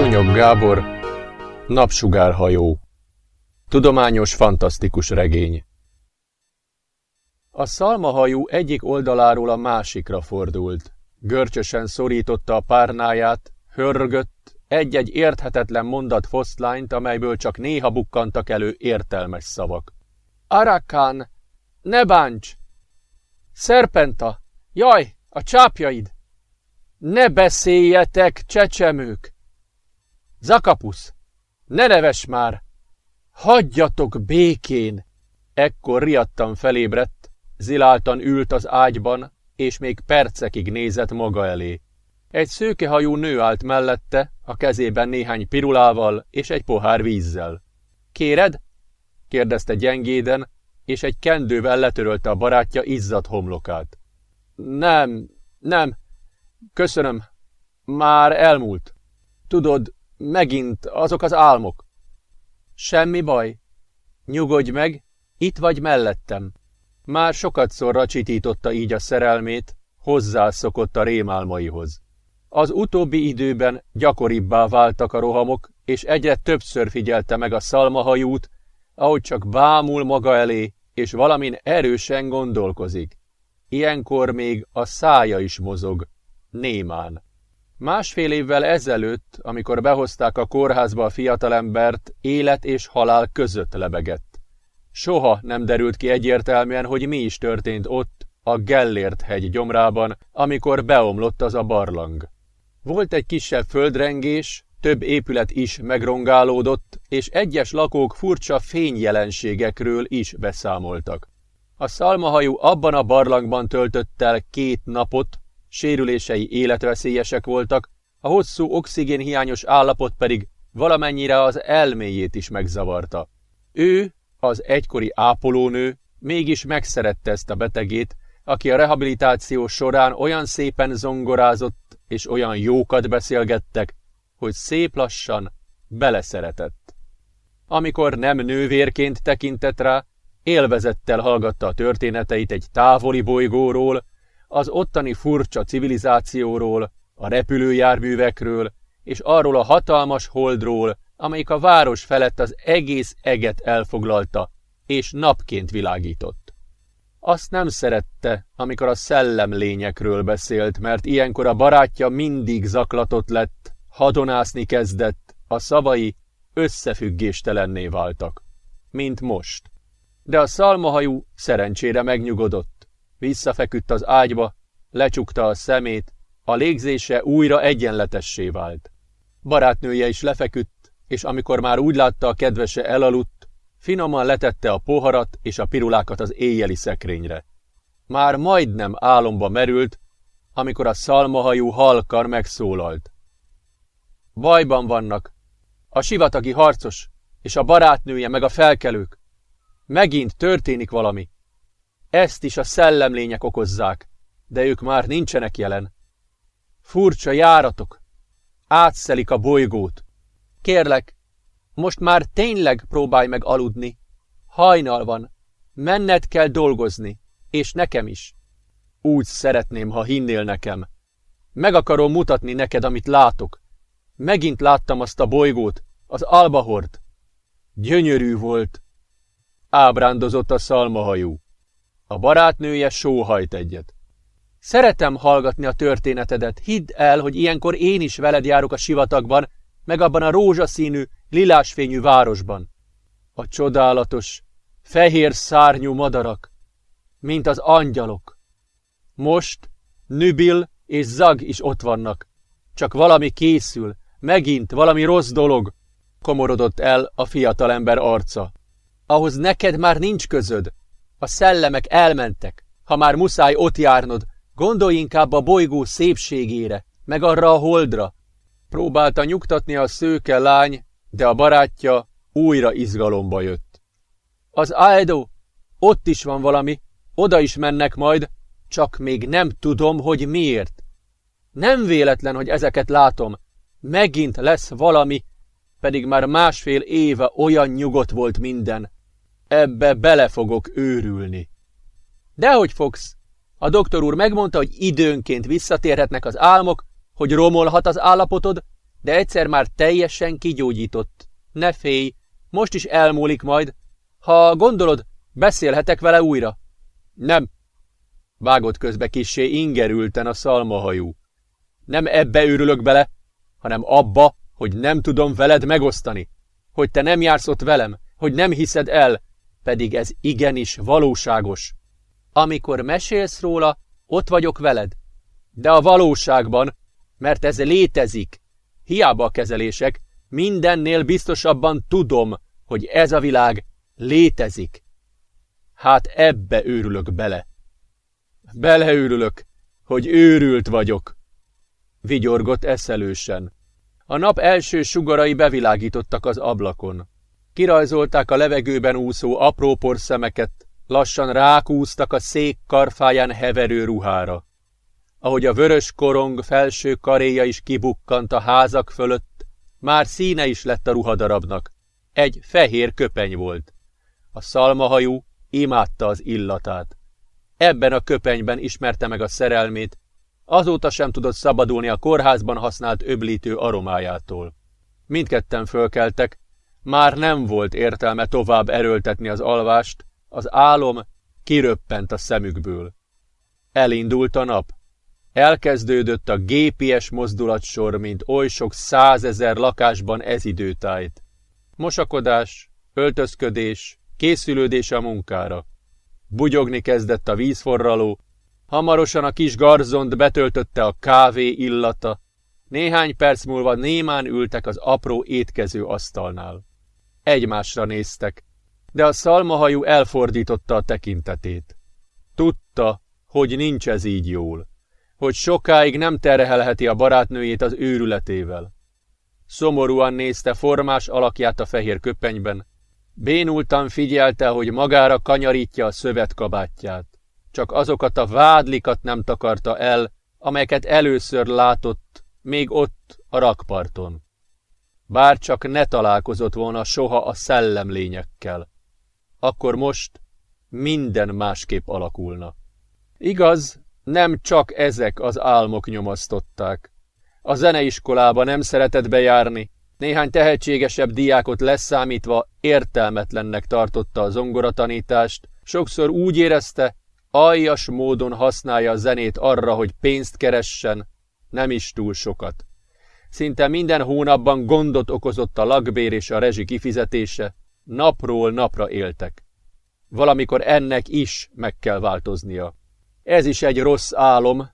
Szúnyog Gábor, Napsugárhajó Tudományos fantasztikus regény A szalmahajú egyik oldaláról a másikra fordult. Görcsösen szorította a párnáját, hörgött, egy-egy érthetetlen mondat foszlányt, amelyből csak néha bukkantak elő értelmes szavak. Arakán! Ne bánts! Szerpenta! Jaj, a csápjaid! Ne beszéljetek, csecsemők! Zakapusz! Ne neves már! Hagyjatok békén! Ekkor riadtan felébredt, ziláltan ült az ágyban, és még percekig nézett maga elé. Egy szőkehajú nő állt mellette, a kezében néhány pirulával és egy pohár vízzel. Kéred? kérdezte gyengéden, és egy kendővel letörölte a barátja izzadt homlokát. Nem, nem, köszönöm, már elmúlt. Tudod, megint azok az álmok. Semmi baj. Nyugodj meg, itt vagy mellettem. Már sokat szorra csitította így a szerelmét, hozzászokott a rémálmaihoz. Az utóbbi időben gyakoribbá váltak a rohamok, és egyre többször figyelte meg a szalmahajút, ahogy csak bámul maga elé, és valamin erősen gondolkozik. Ilyenkor még a szája is mozog, némán. Másfél évvel ezelőtt, amikor behozták a kórházba a fiatalembert, élet és halál között lebegett. Soha nem derült ki egyértelműen, hogy mi is történt ott, a Gellért hegy gyomrában, amikor beomlott az a barlang. Volt egy kisebb földrengés, több épület is megrongálódott, és egyes lakók furcsa fényjelenségekről is beszámoltak. A szalmahajú abban a barlangban töltött el két napot, sérülései életveszélyesek voltak, a hosszú oxigénhiányos állapot pedig valamennyire az elméjét is megzavarta. Ő, az egykori ápolónő, mégis megszerette ezt a betegét, aki a rehabilitáció során olyan szépen zongorázott és olyan jókat beszélgettek, hogy szép lassan beleszeretett. Amikor nem nővérként tekintett rá, élvezettel hallgatta a történeteit egy távoli bolygóról, az ottani furcsa civilizációról, a repülőjárművekről, és arról a hatalmas holdról, amelyik a város felett az egész eget elfoglalta, és napként világított. Azt nem szerette, amikor a szellemlényekről beszélt, mert ilyenkor a barátja mindig zaklatott lett, hadonászni kezdett, a szavai összefüggéstelenné váltak. Mint most. De a szalmahajú szerencsére megnyugodott. Visszafeküdt az ágyba, lecsukta a szemét, a légzése újra egyenletessé vált. Barátnője is lefeküdt, és amikor már úgy látta a kedvese elaludt, finoman letette a poharat és a pirulákat az éjjeli szekrényre. Már majdnem álomba merült, amikor a szalmahajú halkar megszólalt. Bajban vannak. A sivatagi harcos, és a barátnője, meg a felkelők. Megint történik valami. Ezt is a szellemlények okozzák, de ők már nincsenek jelen. Furcsa járatok. Átszelik a bolygót. Kérlek, most már tényleg próbálj meg aludni. Hajnal van. Menned kell dolgozni. És nekem is. Úgy szeretném, ha hinnél nekem. Meg akarom mutatni neked, amit látok. Megint láttam azt a bolygót, az albahort. Gyönyörű volt. Ábrándozott a szalmahajú. A barátnője sóhajt egyet. Szeretem hallgatni a történetedet, hidd el, hogy ilyenkor én is veled járok a sivatagban, meg abban a rózsaszínű, lilásfényű városban. A csodálatos, fehér szárnyú madarak, mint az angyalok. Most Nübil és Zag is ott vannak. Csak valami készül, megint valami rossz dolog, komorodott el a fiatalember arca. Ahhoz neked már nincs közöd. A szellemek elmentek. Ha már muszáj ott járnod, gondolj inkább a bolygó szépségére, meg arra a holdra. Próbálta nyugtatni a szőke lány, de a barátja újra izgalomba jött. Az Aedo, ott is van valami, oda is mennek majd, csak még nem tudom, hogy miért. Nem véletlen, hogy ezeket látom. Megint lesz valami, pedig már másfél éve olyan nyugodt volt minden. Ebbe bele fogok őrülni. Dehogy fogsz? A doktor úr megmondta, hogy időnként visszatérhetnek az álmok, hogy romolhat az állapotod, de egyszer már teljesen kigyógyított. Ne félj, most is elmúlik majd. Ha gondolod, beszélhetek vele újra. Nem. Vágott közbe kissé ingerülten a szalmahajú. Nem ebbe őrülök bele, hanem abba, hogy nem tudom veled megosztani. Hogy te nem jársz ott velem, hogy nem hiszed el, pedig ez igenis valóságos. Amikor mesélsz róla, ott vagyok veled. De a valóságban, mert ez létezik, hiába a kezelések, mindennél biztosabban tudom, hogy ez a világ létezik. Hát ebbe őrülök bele. Beleőrülök, hogy őrült vagyok. Vigyorgott eszelősen. A nap első sugarai bevilágítottak az ablakon. Kirajzolták a levegőben úszó apró porszemeket, lassan rákúztak a szék karfáján heverő ruhára. Ahogy a vörös korong felső karéja is kibukkant a házak fölött, már színe is lett a ruhadarabnak. Egy fehér köpeny volt. A szalmahajú imádta az illatát. Ebben a köpenyben ismerte meg a szerelmét, azóta sem tudott szabadulni a kórházban használt öblítő aromájától. Mindketten fölkeltek, már nem volt értelme tovább erőltetni az alvást, az álom kiröppent a szemükből. Elindult a nap. Elkezdődött a GPS mozdulatsor, mint oly sok százezer lakásban ez időtájt. Mosakodás, öltözködés, készülődés a munkára. Bugyogni kezdett a vízforraló, hamarosan a kis garzont betöltötte a kávé illata, néhány perc múlva némán ültek az apró étkező asztalnál. Egymásra néztek, de a szalmahajú elfordította a tekintetét. Tudta, hogy nincs ez így jól, hogy sokáig nem terhelheti a barátnőjét az őrületével. Szomorúan nézte formás alakját a fehér köpenyben, bénultan figyelte, hogy magára kanyarítja a szövetkabátját. Csak azokat a vádlikat nem takarta el, amelyeket először látott, még ott, a rakparton. Bár csak ne találkozott volna soha a szellemlényekkel akkor most minden másképp alakulna. Igaz, nem csak ezek az álmok nyomasztották. A zeneiskolába nem szeretett bejárni, néhány tehetségesebb diákot leszámítva értelmetlennek tartotta a zongoratanítást, sokszor úgy érezte, aljas módon használja a zenét arra, hogy pénzt keressen, nem is túl sokat. Szinte minden hónapban gondot okozott a lakbér és a rezsi kifizetése, Napról napra éltek. Valamikor ennek is meg kell változnia. Ez is egy rossz álom,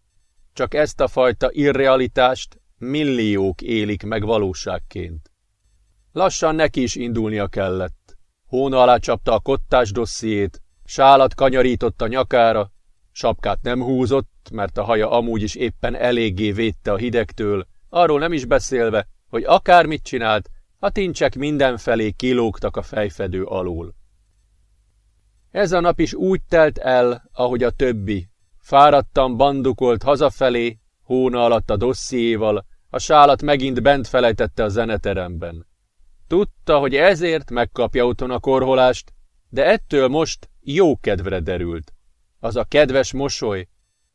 csak ezt a fajta irrealitást milliók élik meg valóságként. Lassan neki is indulnia kellett. Hóna alá csapta a kottás dossziét, sálat kanyarított a nyakára, sapkát nem húzott, mert a haja amúgy is éppen eléggé védte a hidegtől, arról nem is beszélve, hogy akármit csinált, a tincsek mindenfelé kilógtak a fejfedő alól. Ez a nap is úgy telt el, ahogy a többi. Fáradtan bandukolt hazafelé, hóna alatt a dossziéval, a sálat megint bent felejtette a zeneteremben. Tudta, hogy ezért megkapja otthon a korholást, de ettől most jó kedvre derült. Az a kedves mosoly,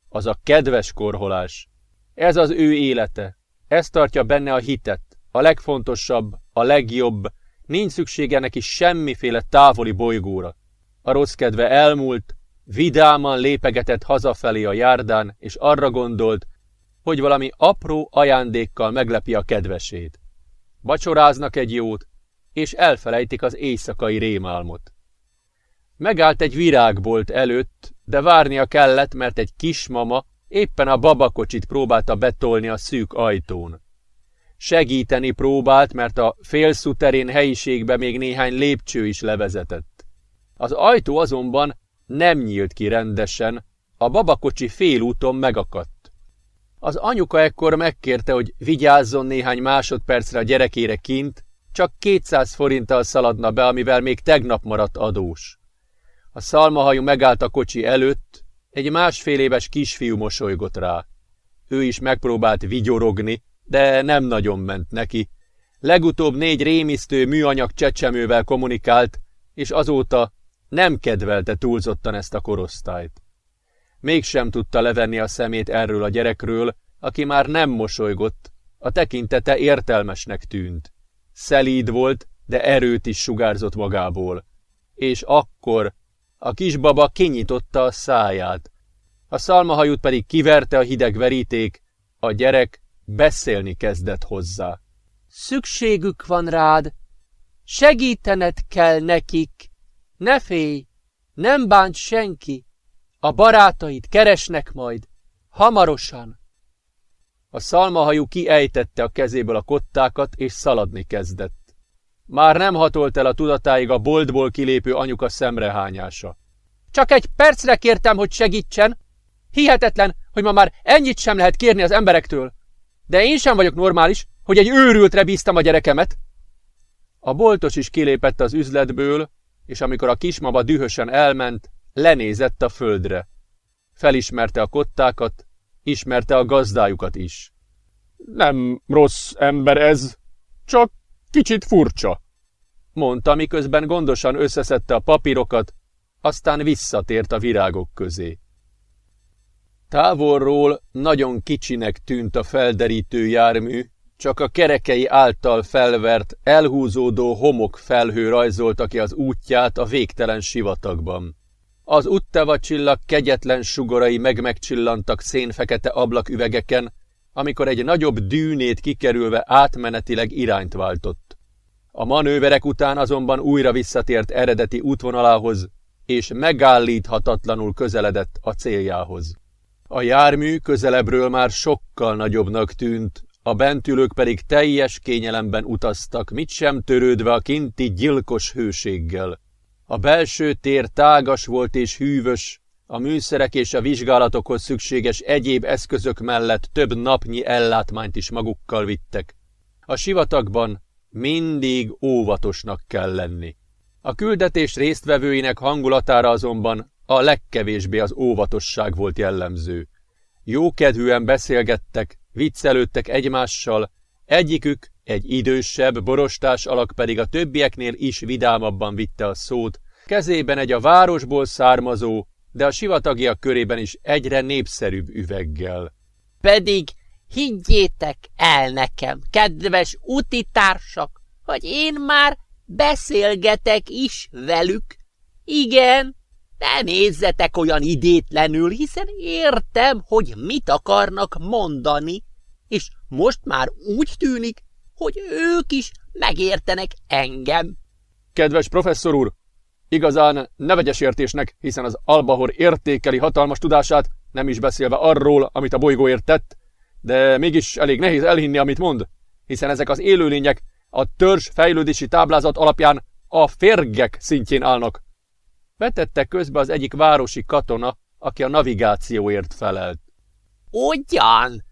az a kedves korholás. Ez az ő élete, ez tartja benne a hitet, a legfontosabb, a legjobb, nincs szüksége neki semmiféle távoli bolygóra. A rossz kedve elmúlt, vidáman lépegetett hazafelé a járdán, és arra gondolt, hogy valami apró ajándékkal meglepi a kedvesét. Bacsoráznak egy jót, és elfelejtik az éjszakai rémálmot. Megállt egy virágbolt előtt, de várnia kellett, mert egy kismama éppen a babakocsit próbálta betolni a szűk ajtón. Segíteni próbált, mert a félszuterén helyiségbe még néhány lépcső is levezetett. Az ajtó azonban nem nyílt ki rendesen, a babakocsi félúton megakadt. Az anyuka ekkor megkérte, hogy vigyázzon néhány másodpercre a gyerekére kint, csak 200 forinttal szaladna be, amivel még tegnap maradt adós. A szalmahajú megállt a kocsi előtt, egy másfél éves kisfiú mosolygott rá. Ő is megpróbált vigyorogni, de nem nagyon ment neki. Legutóbb négy rémisztő műanyag csecsemővel kommunikált, és azóta nem kedvelte túlzottan ezt a korosztályt. Mégsem tudta levenni a szemét erről a gyerekről, aki már nem mosolygott, A tekintete értelmesnek tűnt. Szelíd volt, de erőt is sugárzott magából. És akkor a kisbaba kinyitotta a száját. A szalmahajút pedig kiverte a hideg veríték, a gyerek beszélni kezdett hozzá. Szükségük van rád, segítened kell nekik. Ne félj, nem bánt senki. A barátaid keresnek majd, hamarosan. A szalmahajú kiejtette a kezéből a kottákat, és szaladni kezdett. Már nem hatolt el a tudatáig a boltból kilépő anyuka szemrehányása. Csak egy percre kértem, hogy segítsen. Hihetetlen, hogy ma már ennyit sem lehet kérni az emberektől. De én sem vagyok normális, hogy egy őrültre bíztam a gyerekemet. A boltos is kilépett az üzletből, és amikor a kismaba dühösen elment, lenézett a földre. Felismerte a kottákat, ismerte a gazdájukat is. Nem rossz ember ez, csak kicsit furcsa, mondta, miközben gondosan összeszedte a papírokat, aztán visszatért a virágok közé. Távolról nagyon kicsinek tűnt a felderítő jármű, csak a kerekei által felvert, elhúzódó homok felhő rajzolta ki az útját a végtelen sivatagban. Az Utteva csillag kegyetlen sugarai meg-megcsillantak szénfekete ablaküvegeken, amikor egy nagyobb dűnét kikerülve átmenetileg irányt váltott. A manőverek után azonban újra visszatért eredeti útvonalához, és megállíthatatlanul közeledett a céljához. A jármű közelebbről már sokkal nagyobbnak tűnt, a bentülők pedig teljes kényelemben utaztak, mit sem törődve a kinti gyilkos hőséggel. A belső tér tágas volt és hűvös, a műszerek és a vizsgálatokhoz szükséges egyéb eszközök mellett több napnyi ellátmányt is magukkal vittek. A sivatagban mindig óvatosnak kell lenni. A küldetés résztvevőinek hangulatára azonban a legkevésbé az óvatosság volt jellemző. Jókedvűen beszélgettek, viccelődtek egymással, egyikük, egy idősebb, borostás alak pedig a többieknél is vidámabban vitte a szót, kezében egy a városból származó, de a sivatagiak körében is egyre népszerűbb üveggel. Pedig higgyétek el nekem, kedves utitársak, hogy én már beszélgetek is velük. Igen, ne nézzetek olyan idétlenül, hiszen értem, hogy mit akarnak mondani, és most már úgy tűnik, hogy ők is megértenek engem. Kedves professzor úr, igazán ne vegyes értésnek, hiszen az Albahor értékeli hatalmas tudását, nem is beszélve arról, amit a bolygóért tett, de mégis elég nehéz elhinni, amit mond, hiszen ezek az élőlények a törzs fejlődési táblázat alapján a férgek szintjén állnak. Vetette közbe az egyik városi katona, aki a navigációért felelt. Ugyan!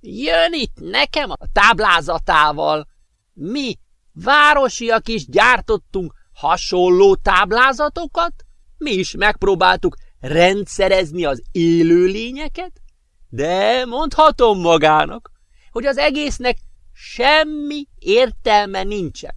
Jön itt nekem a táblázatával. Mi, városiak is gyártottunk hasonló táblázatokat? Mi is megpróbáltuk rendszerezni az élőlényeket? De mondhatom magának, hogy az egésznek semmi értelme nincsen.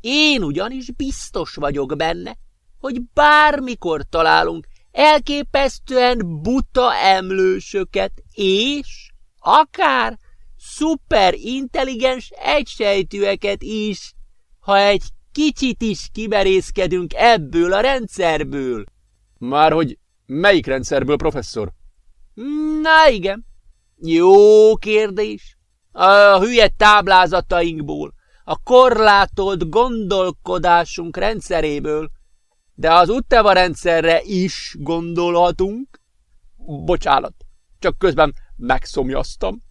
Én ugyanis biztos vagyok benne, hogy bármikor találunk elképesztően buta emlősöket, és akár szuperintelligens egysejtűeket is, ha egy kicsit is kiberészkedünk ebből a rendszerből. Már hogy melyik rendszerből, professzor? Na igen, jó kérdés. A hülye táblázatainkból, a korlátolt gondolkodásunk rendszeréből, de az Utteva rendszerre is gondolhatunk. Bocsánat, csak közben megszomjaztam.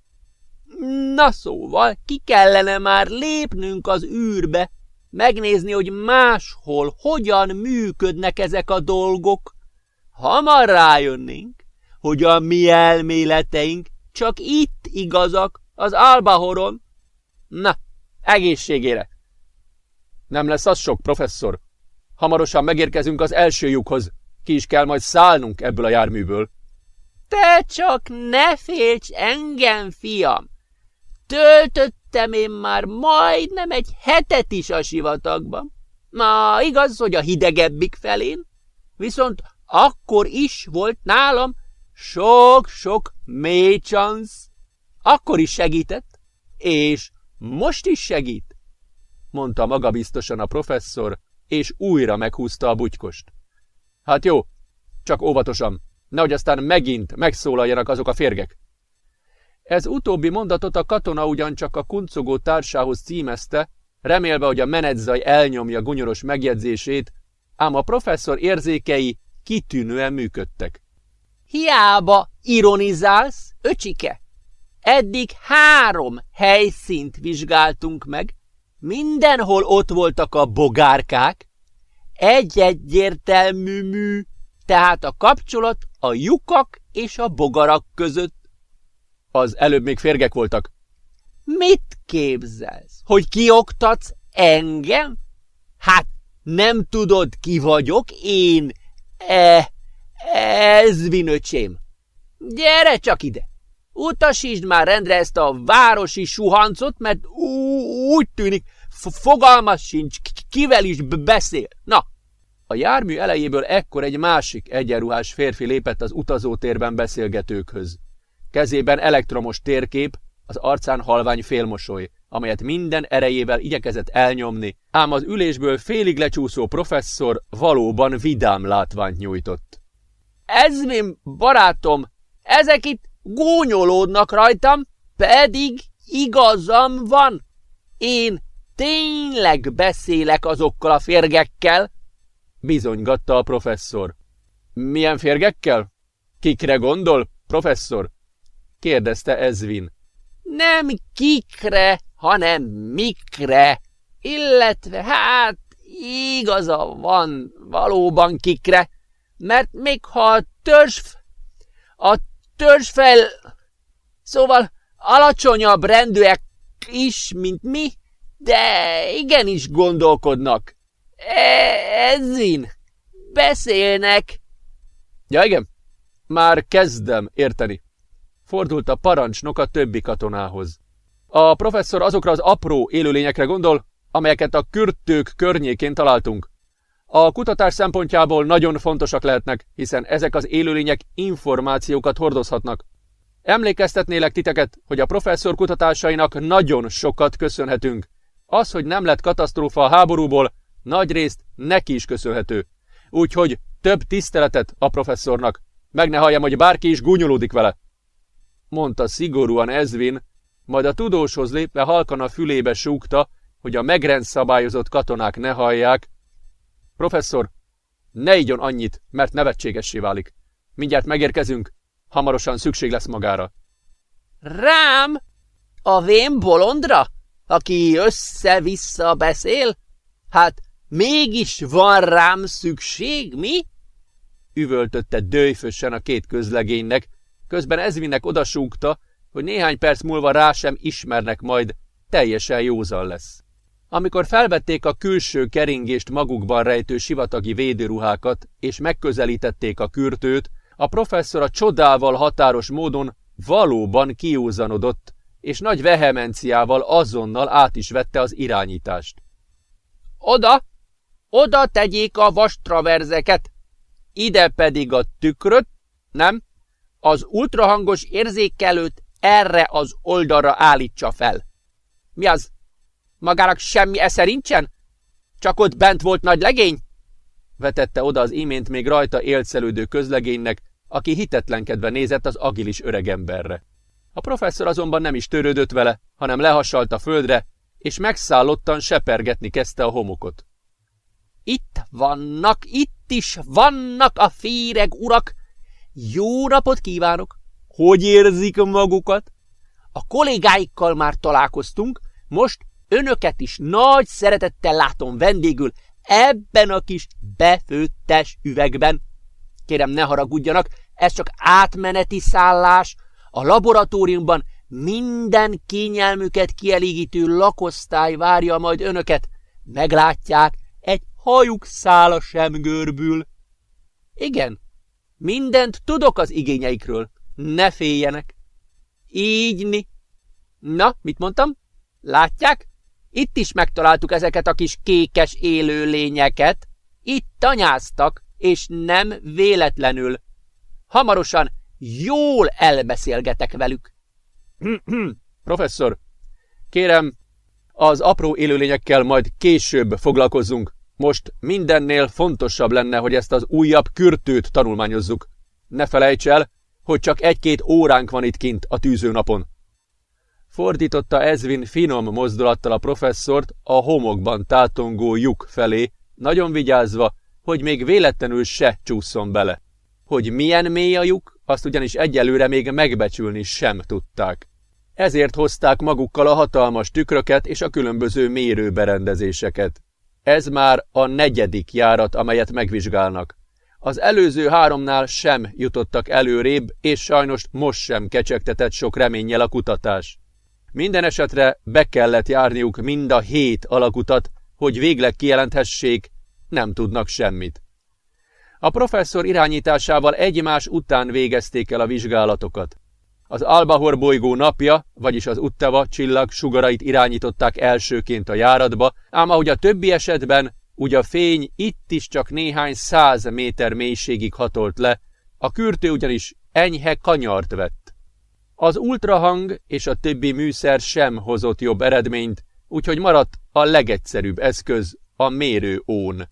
Na szóval, ki kellene már lépnünk az űrbe, megnézni, hogy máshol hogyan működnek ezek a dolgok. Hamar rájönnénk, hogy a mi elméleteink csak itt igazak, az Albahoron. Na, egészségére! Nem lesz az sok, professzor. Hamarosan megérkezünk az első lyukhoz. Ki is kell majd szállnunk ebből a járműből. Te csak ne félts engem, fiam! Töltöttem én már majdnem egy hetet is a sivatagban. Na, igaz, hogy a hidegebbik felén, viszont akkor is volt nálam sok-sok mély Akkor is segített, És most is segít, mondta magabiztosan a professzor, és újra meghúzta a butykost. Hát jó, csak óvatosan, nehogy aztán megint megszólaljanak azok a férgek. Ez utóbbi mondatot a katona ugyancsak a kuncogó társához címezte, remélve, hogy a menedzaj elnyomja gunyoros megjegyzését, ám a professzor érzékei kitűnően működtek. Hiába ironizálsz, öcsike? Eddig három helyszínt vizsgáltunk meg, mindenhol ott voltak a bogárkák, egy egyértelmű mű, tehát a kapcsolat a lyukak és a bogarak között. Az előbb még férgek voltak. Mit képzelsz? Hogy kioktatsz engem? Hát nem tudod, ki vagyok én? E, ez vinöcsém. Gyere csak ide! Utasítsd már rendre ezt a városi suhancot, mert úgy tűnik, fogalmas sincs, kivel is beszél. Na! A jármű elejéből ekkor egy másik egyenruhás férfi lépett az utazótérben beszélgetőkhöz. Kezében elektromos térkép, az arcán halvány félmosoly, amelyet minden erejével igyekezett elnyomni, ám az ülésből félig lecsúszó professzor valóban vidám látványt nyújtott. Ezvin, barátom, ezek itt gúnyolódnak rajtam, pedig igazam van. Én tényleg beszélek azokkal a férgekkel, bizonygatta a professzor. Milyen férgekkel? Kikre gondol, professzor? Kérdezte Ezvin. Nem kikre, hanem mikre, illetve hát igaza van valóban kikre, mert még ha a törzs, a törzsfel, szóval alacsonyabb rendűek is, mint mi, de igenis gondolkodnak. Ezin, beszélnek. Ja, igen, már kezdem érteni. Fordult a parancsnok a többi katonához. A professzor azokra az apró élőlényekre gondol, amelyeket a kürtők környékén találtunk. A kutatás szempontjából nagyon fontosak lehetnek, hiszen ezek az élőlények információkat hordozhatnak. Emlékeztetnélek titeket, hogy a professzor kutatásainak nagyon sokat köszönhetünk. Az, hogy nem lett katasztrófa a háborúból, nagy részt neki is köszönhető. Úgyhogy több tiszteletet a professzornak. Meg ne halljam, hogy bárki is gúnyolódik vele. Mondta szigorúan Ezvin, majd a tudóshoz lépve halkan a fülébe súgta, hogy a megrendszabályozott katonák ne hallják. Professzor, ne igyon annyit, mert nevetségessé válik. Mindjárt megérkezünk, hamarosan szükség lesz magára. Rám? A vén bolondra? Aki össze-vissza beszél? Hát Mégis van rám szükség, mi? Üvöltötte dőjfösen a két közlegénynek, közben Ezvinnek odasúgta, hogy néhány perc múlva rá sem ismernek majd, teljesen józan lesz. Amikor felvették a külső keringést magukban rejtő sivatagi védőruhákat, és megközelítették a kürtőt, a professzor a csodával határos módon valóban kiúzanodott, és nagy vehemenciával azonnal át is vette az irányítást. Oda! Oda tegyék a vastraverzeket, ide pedig a tükröt, nem? Az ultrahangos érzékelőt erre az oldalra állítsa fel. Mi az? Magának semmi esze nincsen? Csak ott bent volt nagy legény? Vetette oda az imént még rajta élszelődő közlegénynek, aki hitetlenkedve nézett az agilis öregemberre. A professzor azonban nem is törődött vele, hanem lehasalt a földre, és megszállottan sepergetni kezdte a homokot. Itt vannak, itt is vannak a féreg urak. Jó napot kívánok! Hogy érzik magukat? A kollégáikkal már találkoztunk, most önöket is nagy szeretettel látom vendégül ebben a kis befőttes üvegben. Kérem, ne haragudjanak, ez csak átmeneti szállás. A laboratóriumban minden kényelmüket kielégítő lakosztály várja majd önöket. Meglátják, egy hajuk szála sem görbül. Igen, mindent tudok az igényeikről. Ne féljenek. Ígyni. Na, mit mondtam? Látják? Itt is megtaláltuk ezeket a kis kékes élő lényeket. Itt tanyáztak, és nem véletlenül. Hamarosan jól elbeszélgetek velük. Professzor, Kérem, az apró élőlényekkel majd később foglalkozzunk. Most mindennél fontosabb lenne, hogy ezt az újabb kürtőt tanulmányozzuk. Ne felejts el, hogy csak egy-két óránk van itt kint a tűzőnapon. Fordította Ezvin finom mozdulattal a professzort a homokban tátongó lyuk felé, nagyon vigyázva, hogy még véletlenül se csúszson bele. Hogy milyen mély a lyuk, azt ugyanis egyelőre még megbecsülni sem tudták. Ezért hozták magukkal a hatalmas tükröket és a különböző mérőberendezéseket. Ez már a negyedik járat, amelyet megvizsgálnak. Az előző háromnál sem jutottak előrébb, és sajnos most sem kecsegtetett sok reménnyel a kutatás. Minden esetre be kellett járniuk mind a hét alakutat, hogy végleg kijelenthessék, nem tudnak semmit. A professzor irányításával egymás után végezték el a vizsgálatokat. Az Albahor bolygó napja, vagyis az Utteva csillag sugarait irányították elsőként a járatba, ám ahogy a többi esetben, úgy a fény itt is csak néhány száz méter mélységig hatolt le, a kürtő ugyanis enyhe kanyart vett. Az ultrahang és a többi műszer sem hozott jobb eredményt, úgyhogy maradt a legegyszerűbb eszköz, a mérőón.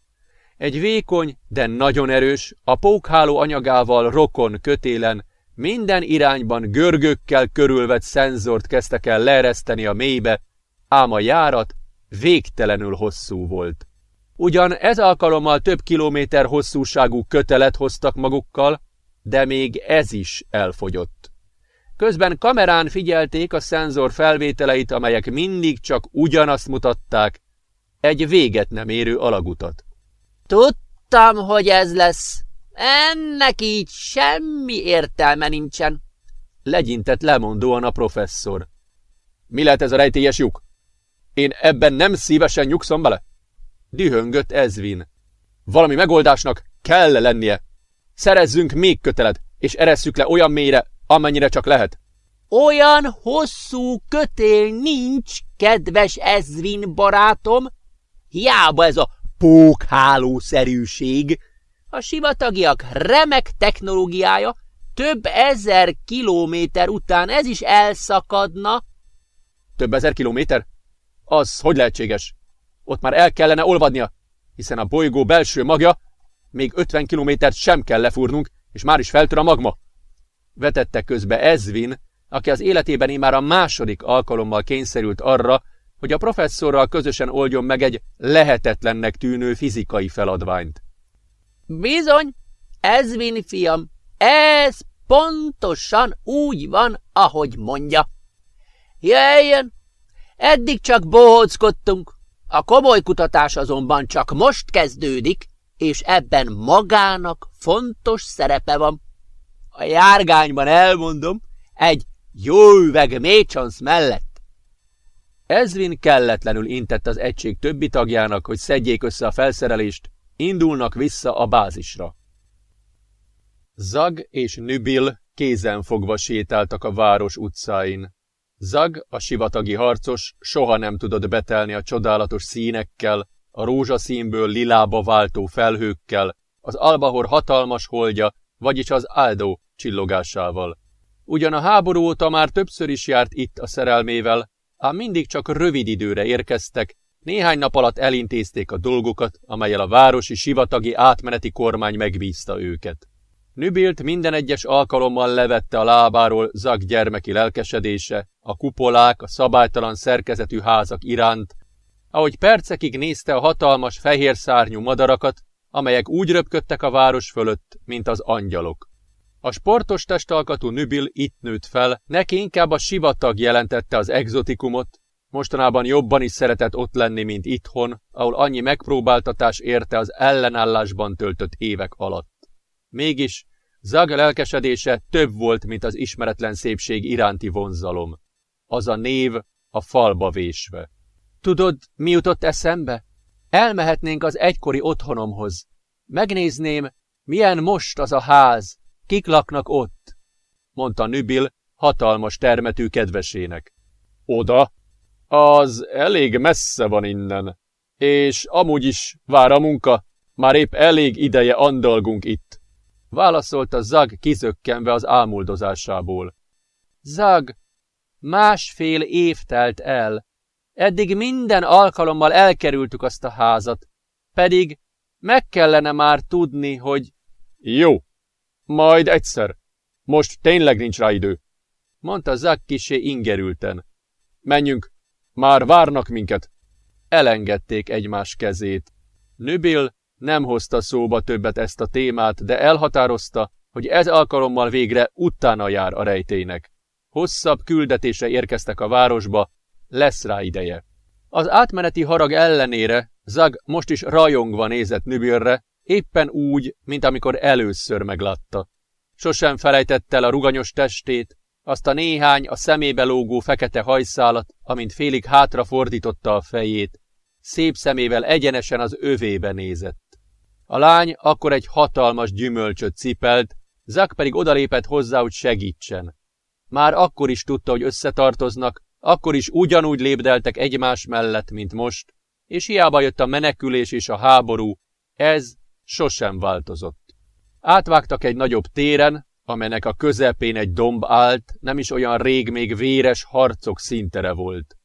Egy vékony, de nagyon erős, a pókháló anyagával rokon kötélen, minden irányban görgökkel körülvett szenzort kezdtek el leereszteni a mélybe, ám a járat végtelenül hosszú volt. Ugyan ez alkalommal több kilométer hosszúságú kötelet hoztak magukkal, de még ez is elfogyott. Közben kamerán figyelték a szenzor felvételeit, amelyek mindig csak ugyanazt mutatták, egy véget nem érő alagutat. Tudtam, hogy ez lesz. Ennek így semmi értelme nincsen. Legyintett lemondóan a professzor. Mi lehet ez a rejtélyes lyuk? Én ebben nem szívesen nyugszom bele? Dühöngött Ezvin. Valami megoldásnak kell lennie. Szerezzünk még kötelet, és eresszük le olyan mélyre, amennyire csak lehet. Olyan hosszú kötél nincs, kedves Ezvin barátom. Hiába ez a pókhálószerűség. A sivatagiak remek technológiája több ezer kilométer után ez is elszakadna. Több ezer kilométer? Az hogy lehetséges? Ott már el kellene olvadnia, hiszen a bolygó belső magja még 50 kilométert sem kell lefúrnunk, és már is feltör a magma. Vetette közbe Ezvin, aki az életében már a második alkalommal kényszerült arra, hogy a professzorral közösen oldjon meg egy lehetetlennek tűnő fizikai feladványt. Bizony, ez vin fiam, ez pontosan úgy van, ahogy mondja. Jöjjön, eddig csak bohóckodtunk, a komoly kutatás azonban csak most kezdődik, és ebben magának fontos szerepe van. A járgányban elmondom, egy jó üveg mécsansz mellett Ezvin kelletlenül intett az egység többi tagjának, hogy szedjék össze a felszerelést, indulnak vissza a bázisra. Zag és Nübil kézen fogva sétáltak a város utcáin. Zag, a sivatagi harcos, soha nem tudott betelni a csodálatos színekkel, a rózsaszínből lilába váltó felhőkkel, az albahor hatalmas holdja, vagyis az áldó csillogásával. Ugyan a háború óta már többször is járt itt a szerelmével, ám mindig csak rövid időre érkeztek, néhány nap alatt elintézték a dolgokat, amelyel a városi sivatagi átmeneti kormány megbízta őket. Nübilt minden egyes alkalommal levette a lábáról Zag gyermeki lelkesedése, a kupolák, a szabálytalan szerkezetű házak iránt, ahogy percekig nézte a hatalmas fehér szárnyú madarakat, amelyek úgy röpködtek a város fölött, mint az angyalok. A sportos testalkatú Nübil itt nőtt fel, neki inkább a sivatag jelentette az exotikumot, mostanában jobban is szeretett ott lenni, mint itthon, ahol annyi megpróbáltatás érte az ellenállásban töltött évek alatt. Mégis Zag lelkesedése több volt, mint az ismeretlen szépség iránti vonzalom. Az a név a falba vésve. Tudod, mi jutott eszembe? Elmehetnénk az egykori otthonomhoz. Megnézném, milyen most az a ház, Kik laknak ott? mondta Nübil hatalmas termetű kedvesének. Oda? Az elég messze van innen. És amúgy is vár a munka, már épp elég ideje andalgunk itt. Válaszolta Zag kizökkenve az álmuldozásából. Zag, másfél év telt el, Eddig minden alkalommal elkerültük azt a házat, pedig meg kellene már tudni, hogy... Jó, majd egyszer. Most tényleg nincs rá idő, mondta Zack kisé ingerülten. Menjünk, már várnak minket. Elengedték egymás kezét. Nübil nem hozta szóba többet ezt a témát, de elhatározta, hogy ez alkalommal végre utána jár a rejtének. Hosszabb küldetése érkeztek a városba, lesz rá ideje. Az átmeneti harag ellenére Zag most is rajongva nézett Nübilre, éppen úgy, mint amikor először meglátta. Sosem felejtett el a ruganyos testét, azt a néhány a szemébe lógó fekete hajszálat, amint félig hátra fordította a fejét, szép szemével egyenesen az övébe nézett. A lány akkor egy hatalmas gyümölcsöt cipelt, Zak pedig odalépett hozzá, hogy segítsen. Már akkor is tudta, hogy összetartoznak, akkor is ugyanúgy lépdeltek egymás mellett, mint most, és hiába jött a menekülés és a háború, ez sosem változott. Átvágtak egy nagyobb téren, amelynek a közepén egy domb állt, nem is olyan rég még véres harcok szintere volt.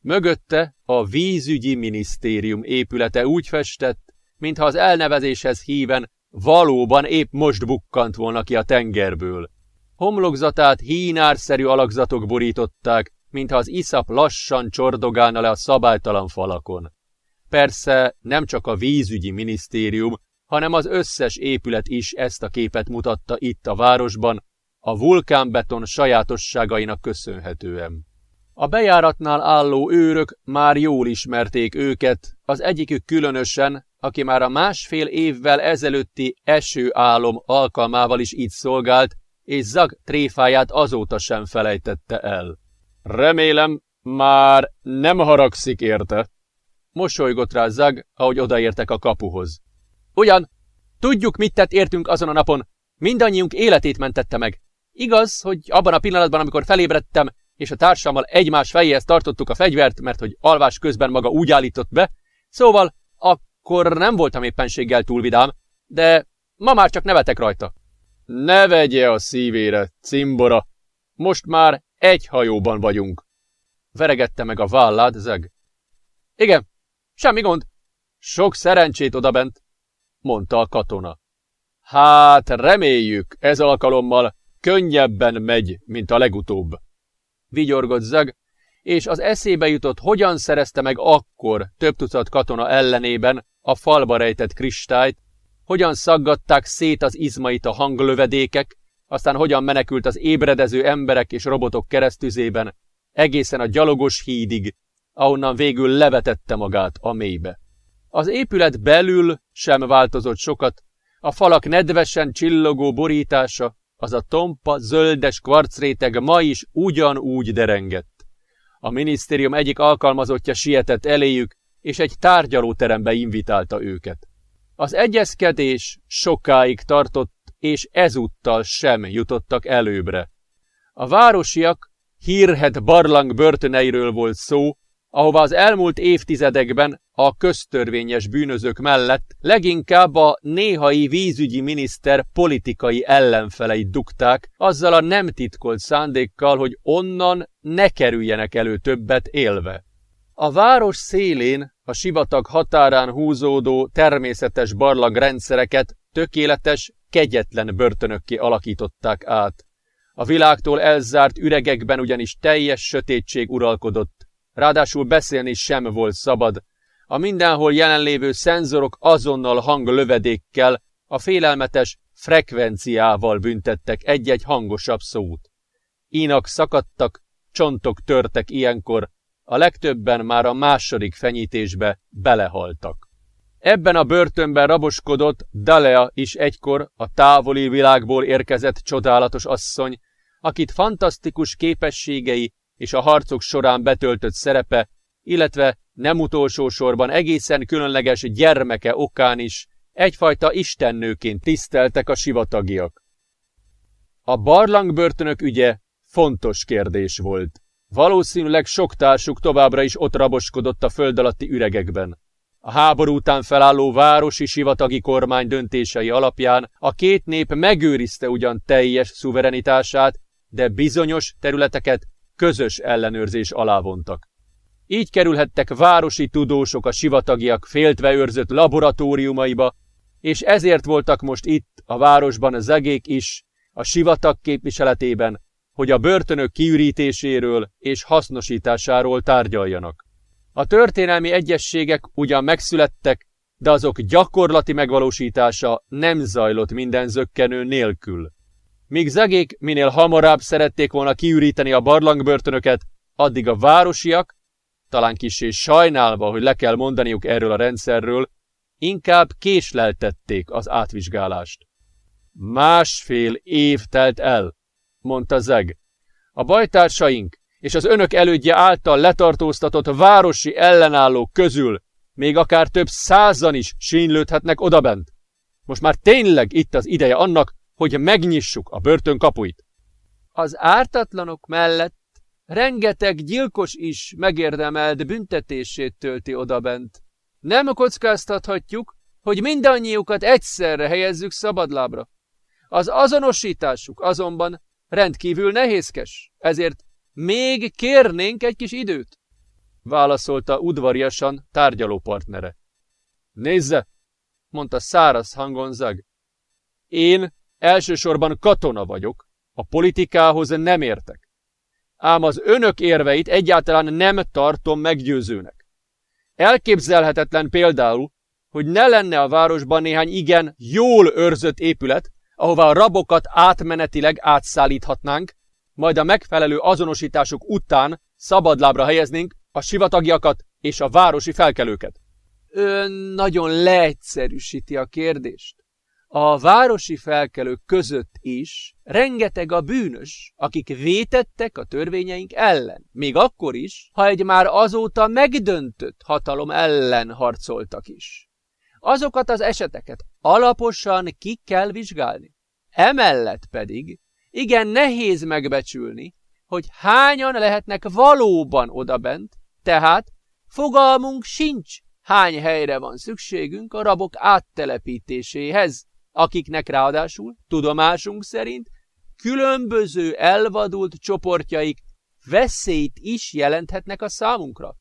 Mögötte a vízügyi minisztérium épülete úgy festett, mintha az elnevezéshez híven valóban épp most bukkant volna ki a tengerből. Homlokzatát hínárszerű alakzatok borították, mintha az iszap lassan csordogálna le a szabálytalan falakon. Persze nem csak a vízügyi minisztérium, hanem az összes épület is ezt a képet mutatta itt a városban, a vulkánbeton sajátosságainak köszönhetően. A bejáratnál álló őrök már jól ismerték őket, az egyikük különösen, aki már a másfél évvel ezelőtti esőálom alkalmával is így szolgált, és Zag tréfáját azóta sem felejtette el. Remélem, már nem haragszik érte. Mosolygott rá Zag, ahogy odaértek a kapuhoz. Ugyan, tudjuk, mit tett értünk azon a napon. Mindannyiunk életét mentette meg. Igaz, hogy abban a pillanatban, amikor felébredtem, és a társammal egymás fejéhez tartottuk a fegyvert, mert hogy alvás közben maga úgy állított be, szóval akkor nem voltam éppenséggel túl vidám, de ma már csak nevetek rajta. Ne vegye a szívére, cimbora! Most már egy hajóban vagyunk. Veregette meg a vállát Zeg. Igen, semmi gond. Sok szerencsét odabent mondta a katona. Hát reméljük, ez alkalommal könnyebben megy, mint a legutóbb. Vigyorgott Zeg, és az eszébe jutott, hogyan szerezte meg akkor több tucat katona ellenében a falba rejtett kristályt, hogyan szaggatták szét az izmait a hanglövedékek, aztán hogyan menekült az ébredező emberek és robotok keresztüzében, egészen a gyalogos hídig, ahonnan végül levetette magát a mélybe. Az épület belül sem változott sokat, a falak nedvesen csillogó borítása, az a tompa, zöldes kvarcréteg ma is ugyanúgy derengett. A minisztérium egyik alkalmazottja sietett eléjük, és egy tárgyalóterembe invitálta őket. Az egyezkedés sokáig tartott, és ezúttal sem jutottak előbbre. A városiak hírhet barlang börtöneiről volt szó, ahova az elmúlt évtizedekben a köztörvényes bűnözők mellett leginkább a néhai vízügyi miniszter politikai ellenfeleit dugták, azzal a nem titkolt szándékkal, hogy onnan ne kerüljenek elő többet élve. A város szélén, a sivatag határán húzódó természetes barlangrendszereket tökéletes, kegyetlen börtönökké alakították át. A világtól elzárt üregekben ugyanis teljes sötétség uralkodott, ráadásul beszélni sem volt szabad. A mindenhol jelenlévő szenzorok azonnal hanglövedékkel, a félelmetes frekvenciával büntettek egy-egy hangosabb szót. Ínak szakadtak, csontok törtek ilyenkor, a legtöbben már a második fenyítésbe belehaltak. Ebben a börtönben raboskodott Dalea is egykor a távoli világból érkezett csodálatos asszony, akit fantasztikus képességei és a harcok során betöltött szerepe, illetve nem utolsó sorban egészen különleges gyermeke okán is egyfajta istennőként tiszteltek a sivatagiak. A barlangbörtönök ügye fontos kérdés volt. Valószínűleg sok társuk továbbra is ott raboskodott a föld alatti üregekben. A háború után felálló városi sivatagi kormány döntései alapján a két nép megőrizte ugyan teljes szuverenitását, de bizonyos területeket közös ellenőrzés alá vontak. Így kerülhettek városi tudósok a sivatagiak féltve őrzött laboratóriumaiba, és ezért voltak most itt, a városban az egék is, a sivatag képviseletében, hogy a börtönök kiürítéséről és hasznosításáról tárgyaljanak. A történelmi egyességek ugyan megszülettek, de azok gyakorlati megvalósítása nem zajlott minden zökkenő nélkül. Míg zegék minél hamarabb szerették volna kiüríteni a barlangbörtönöket, addig a városiak, talán kissé sajnálva, hogy le kell mondaniuk erről a rendszerről, inkább késleltették az átvizsgálást. Másfél év telt el, mondta Zeg. A bajtársaink és az önök elődje által letartóztatott városi ellenállók közül még akár több százan is sínylődhetnek odabent. Most már tényleg itt az ideje annak, hogy megnyissuk a börtön kapuit. Az ártatlanok mellett rengeteg gyilkos is megérdemelt büntetését tölti odabent. Nem kockáztathatjuk, hogy mindannyiukat egyszerre helyezzük szabadlábra. Az azonosításuk azonban rendkívül nehézkes, ezért még kérnénk egy kis időt, válaszolta udvariasan tárgyalópartnere. Nézze, mondta száraz hangon Zag. Én elsősorban katona vagyok, a politikához nem értek. Ám az önök érveit egyáltalán nem tartom meggyőzőnek. Elképzelhetetlen például, hogy ne lenne a városban néhány igen jól őrzött épület, ahová a rabokat átmenetileg átszállíthatnánk, majd a megfelelő azonosításuk után szabadlábra helyeznénk a sivatagjakat és a városi felkelőket. Ön nagyon leegyszerűsíti a kérdést. A városi felkelők között is rengeteg a bűnös, akik vétettek a törvényeink ellen, még akkor is, ha egy már azóta megdöntött hatalom ellen harcoltak is. Azokat az eseteket alaposan ki kell vizsgálni. Emellett pedig igen nehéz megbecsülni, hogy hányan lehetnek valóban odabent, tehát fogalmunk sincs, hány helyre van szükségünk a rabok áttelepítéséhez, akiknek ráadásul tudomásunk szerint különböző elvadult csoportjaik veszélyt is jelenthetnek a számunkra.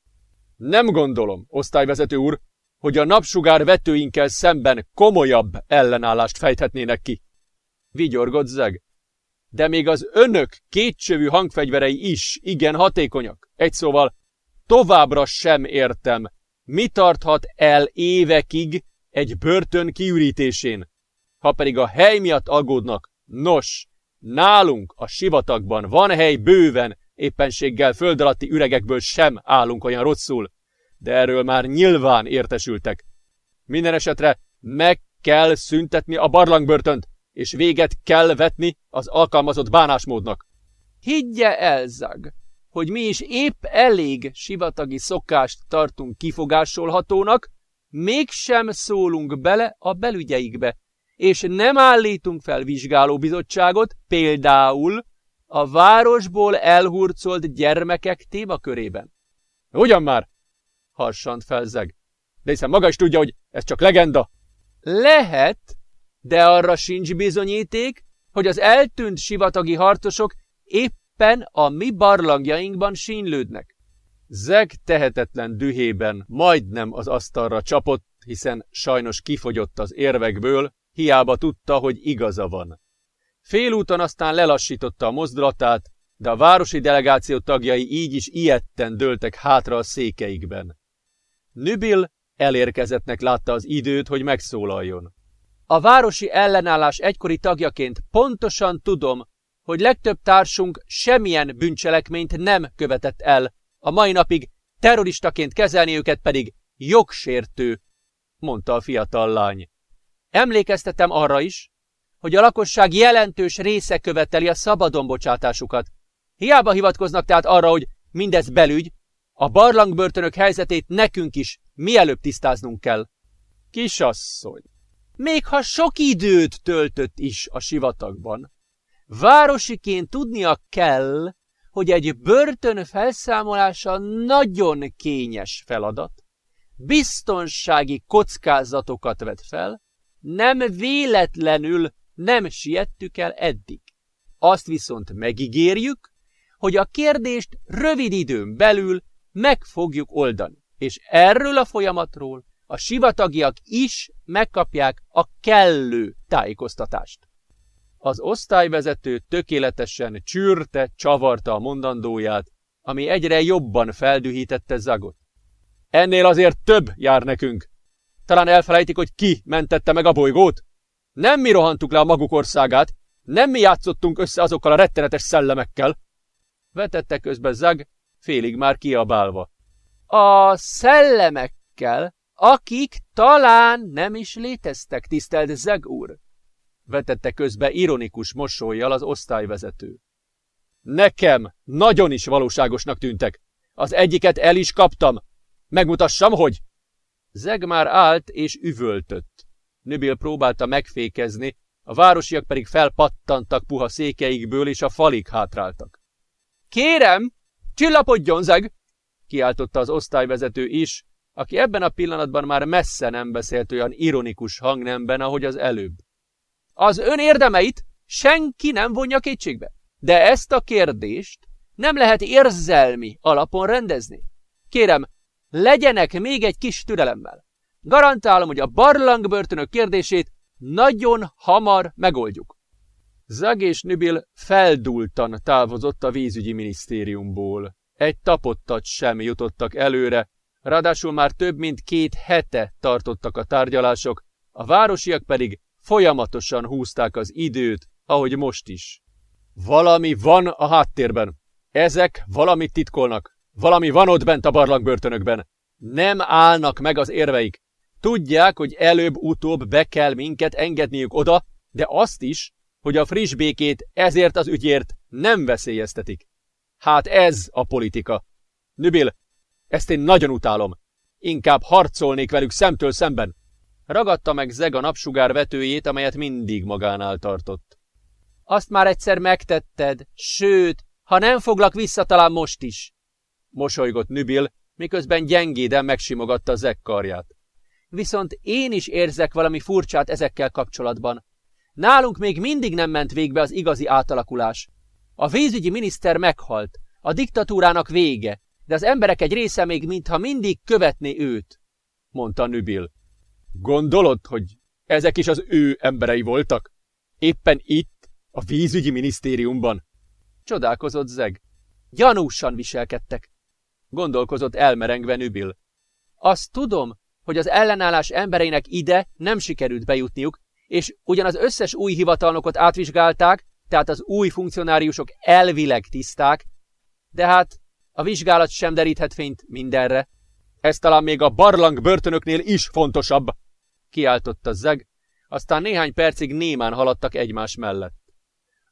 Nem gondolom, osztályvezető úr, hogy a napsugár vetőinkkel szemben komolyabb ellenállást fejthetnének ki. Vigyorgott zeg. De még az önök kétcsövű hangfegyverei is igen hatékonyak. Egy szóval, továbbra sem értem, mi tarthat el évekig egy börtön kiürítésén. Ha pedig a hely miatt aggódnak, nos, nálunk a sivatagban van hely bőven, éppenséggel föld alatti üregekből sem állunk olyan rosszul, de erről már nyilván értesültek. Minden esetre meg kell szüntetni a barlangbörtönt, és véget kell vetni az alkalmazott bánásmódnak. Higgye el, Zag, hogy mi is épp elég sivatagi szokást tartunk kifogásolhatónak, mégsem szólunk bele a belügyeikbe, és nem állítunk fel vizsgálóbizottságot, például a városból elhurcolt gyermekek témakörében. Ugyan már, harsant felzeg. De hiszen maga is tudja, hogy ez csak legenda. Lehet, de arra sincs bizonyíték, hogy az eltűnt sivatagi harcosok éppen a mi barlangjainkban sínlődnek. Zeg tehetetlen dühében majdnem az asztalra csapott, hiszen sajnos kifogyott az érvekből, hiába tudta, hogy igaza van. Félúton aztán lelassította a mozdulatát, de a városi delegáció tagjai így is ilyetten dőltek hátra a székeikben. Nübil elérkezettnek látta az időt, hogy megszólaljon. A városi ellenállás egykori tagjaként pontosan tudom, hogy legtöbb társunk semmilyen bűncselekményt nem követett el, a mai napig terroristaként kezelni őket pedig jogsértő, mondta a fiatal lány. Emlékeztetem arra is, hogy a lakosság jelentős része követeli a szabadon. Hiába hivatkoznak tehát arra, hogy mindez belügy, a barlangbörtönök helyzetét nekünk is mielőbb tisztáznunk kell. Kisasszony, még ha sok időt töltött is a sivatagban, városiként tudnia kell, hogy egy börtön felszámolása nagyon kényes feladat, biztonsági kockázatokat vet fel, nem véletlenül nem siettük el eddig. Azt viszont megígérjük, hogy a kérdést rövid időn belül meg fogjuk oldani, és erről a folyamatról a sivatagiak is megkapják a kellő tájékoztatást. Az osztályvezető tökéletesen csűrte, csavarta a mondandóját, ami egyre jobban feldühítette Zagot. Ennél azért több jár nekünk. Talán elfelejtik, hogy ki mentette meg a bolygót? Nem mi rohantuk le a maguk országát, nem mi játszottunk össze azokkal a rettenetes szellemekkel. Vetette közben Zag, félig már kiabálva. A szellemekkel, akik talán nem is léteztek, tisztelt Zeg úr, vetette közbe ironikus mosolyjal az osztályvezető. Nekem nagyon is valóságosnak tűntek. Az egyiket el is kaptam. Megmutassam, hogy... Zeg már állt és üvöltött. Nübil próbálta megfékezni, a városiak pedig felpattantak puha székeikből, és a falig hátráltak. Kérem, csillapodjon, Zeg! kiáltotta az osztályvezető is, aki ebben a pillanatban már messze nem beszélt olyan ironikus hangnemben, ahogy az előbb. Az ön érdemeit senki nem vonja kétségbe, de ezt a kérdést nem lehet érzelmi alapon rendezni. Kérem, legyenek még egy kis türelemmel. Garantálom, hogy a barlangbörtönök kérdését nagyon hamar megoldjuk. Zag és Nübil feldultan távozott a vízügyi minisztériumból. Egy tapottat sem jutottak előre, ráadásul már több mint két hete tartottak a tárgyalások, a városiak pedig folyamatosan húzták az időt, ahogy most is. Valami van a háttérben. Ezek valamit titkolnak. Valami van ott bent a barlangbörtönökben. Nem állnak meg az érveik. Tudják, hogy előbb-utóbb be kell minket engedniük oda, de azt is, hogy a friss békét ezért az ügyért nem veszélyeztetik. Hát ez a politika. Nübil, ezt én nagyon utálom. Inkább harcolnék velük szemtől szemben. Ragadta meg Zeg a napsugár vetőjét, amelyet mindig magánál tartott. Azt már egyszer megtetted, sőt, ha nem foglak vissza, talán most is. Mosolygott Nübil, miközben gyengéden megsimogatta Zeg karját. Viszont én is érzek valami furcsát ezekkel kapcsolatban. Nálunk még mindig nem ment végbe az igazi átalakulás. A vízügyi miniszter meghalt, a diktatúrának vége, de az emberek egy része még mintha mindig követné őt, mondta Nübil. Gondolod, hogy ezek is az ő emberei voltak? Éppen itt, a vízügyi minisztériumban? Csodálkozott Zeg. Gyanúsan viselkedtek. Gondolkozott elmerengve Nübil. Azt tudom, hogy az ellenállás embereinek ide nem sikerült bejutniuk, és ugyan az összes új hivatalnokot átvizsgálták, tehát az új funkcionáriusok elvileg tiszták, de hát a vizsgálat sem deríthet fényt mindenre. Ez talán még a barlang börtönöknél is fontosabb, kiáltotta Zeg, aztán néhány percig némán haladtak egymás mellett.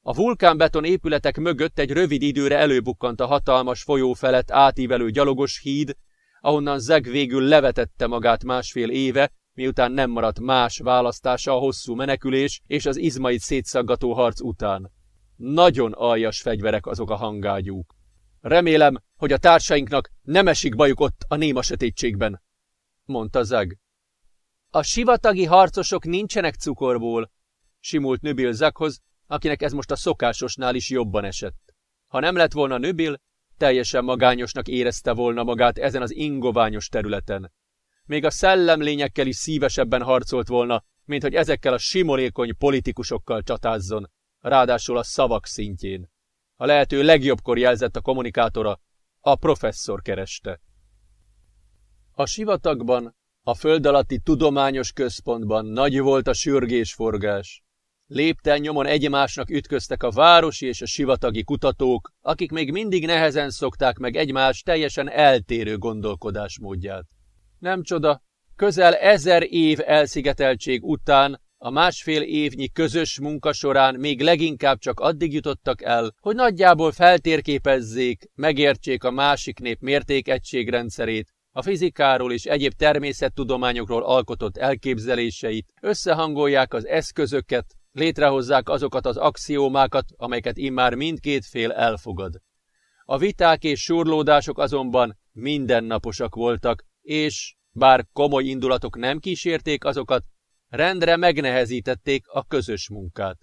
A vulkánbeton épületek mögött egy rövid időre előbukkant a hatalmas folyó felett átívelő gyalogos híd, ahonnan Zeg végül levetette magát másfél éve, miután nem maradt más választása a hosszú menekülés és az izmait szétszaggató harc után. Nagyon aljas fegyverek azok a hangágyúk. Remélem, hogy a társainknak nem esik bajuk ott a néma sötétségben, mondta Zeg. A sivatagi harcosok nincsenek cukorból, simult Nöbil Zakhoz, akinek ez most a szokásosnál is jobban esett. Ha nem lett volna Nöbil, teljesen magányosnak érezte volna magát ezen az ingoványos területen. Még a szellemlényekkel is szívesebben harcolt volna, mint hogy ezekkel a simolékony politikusokkal csatázzon, ráadásul a szavak szintjén. A lehető legjobbkor jelzett a kommunikátora, a professzor kereste. A sivatagban, a föld alatti tudományos központban nagy volt a sürgésforgás. Lépten nyomon egymásnak ütköztek a városi és a sivatagi kutatók, akik még mindig nehezen szokták meg egymás teljesen eltérő gondolkodásmódját. Nem csoda, közel ezer év elszigeteltség után a másfél évnyi közös munka során még leginkább csak addig jutottak el, hogy nagyjából feltérképezzék, megértsék a másik nép mértékegységrendszerét, a fizikáról és egyéb természettudományokról alkotott elképzeléseit, összehangolják az eszközöket, létrehozzák azokat az axiómákat, amelyeket immár mindkét fél elfogad. A viták és surlódások azonban mindennaposak voltak, és, bár komoly indulatok nem kísérték azokat, rendre megnehezítették a közös munkát.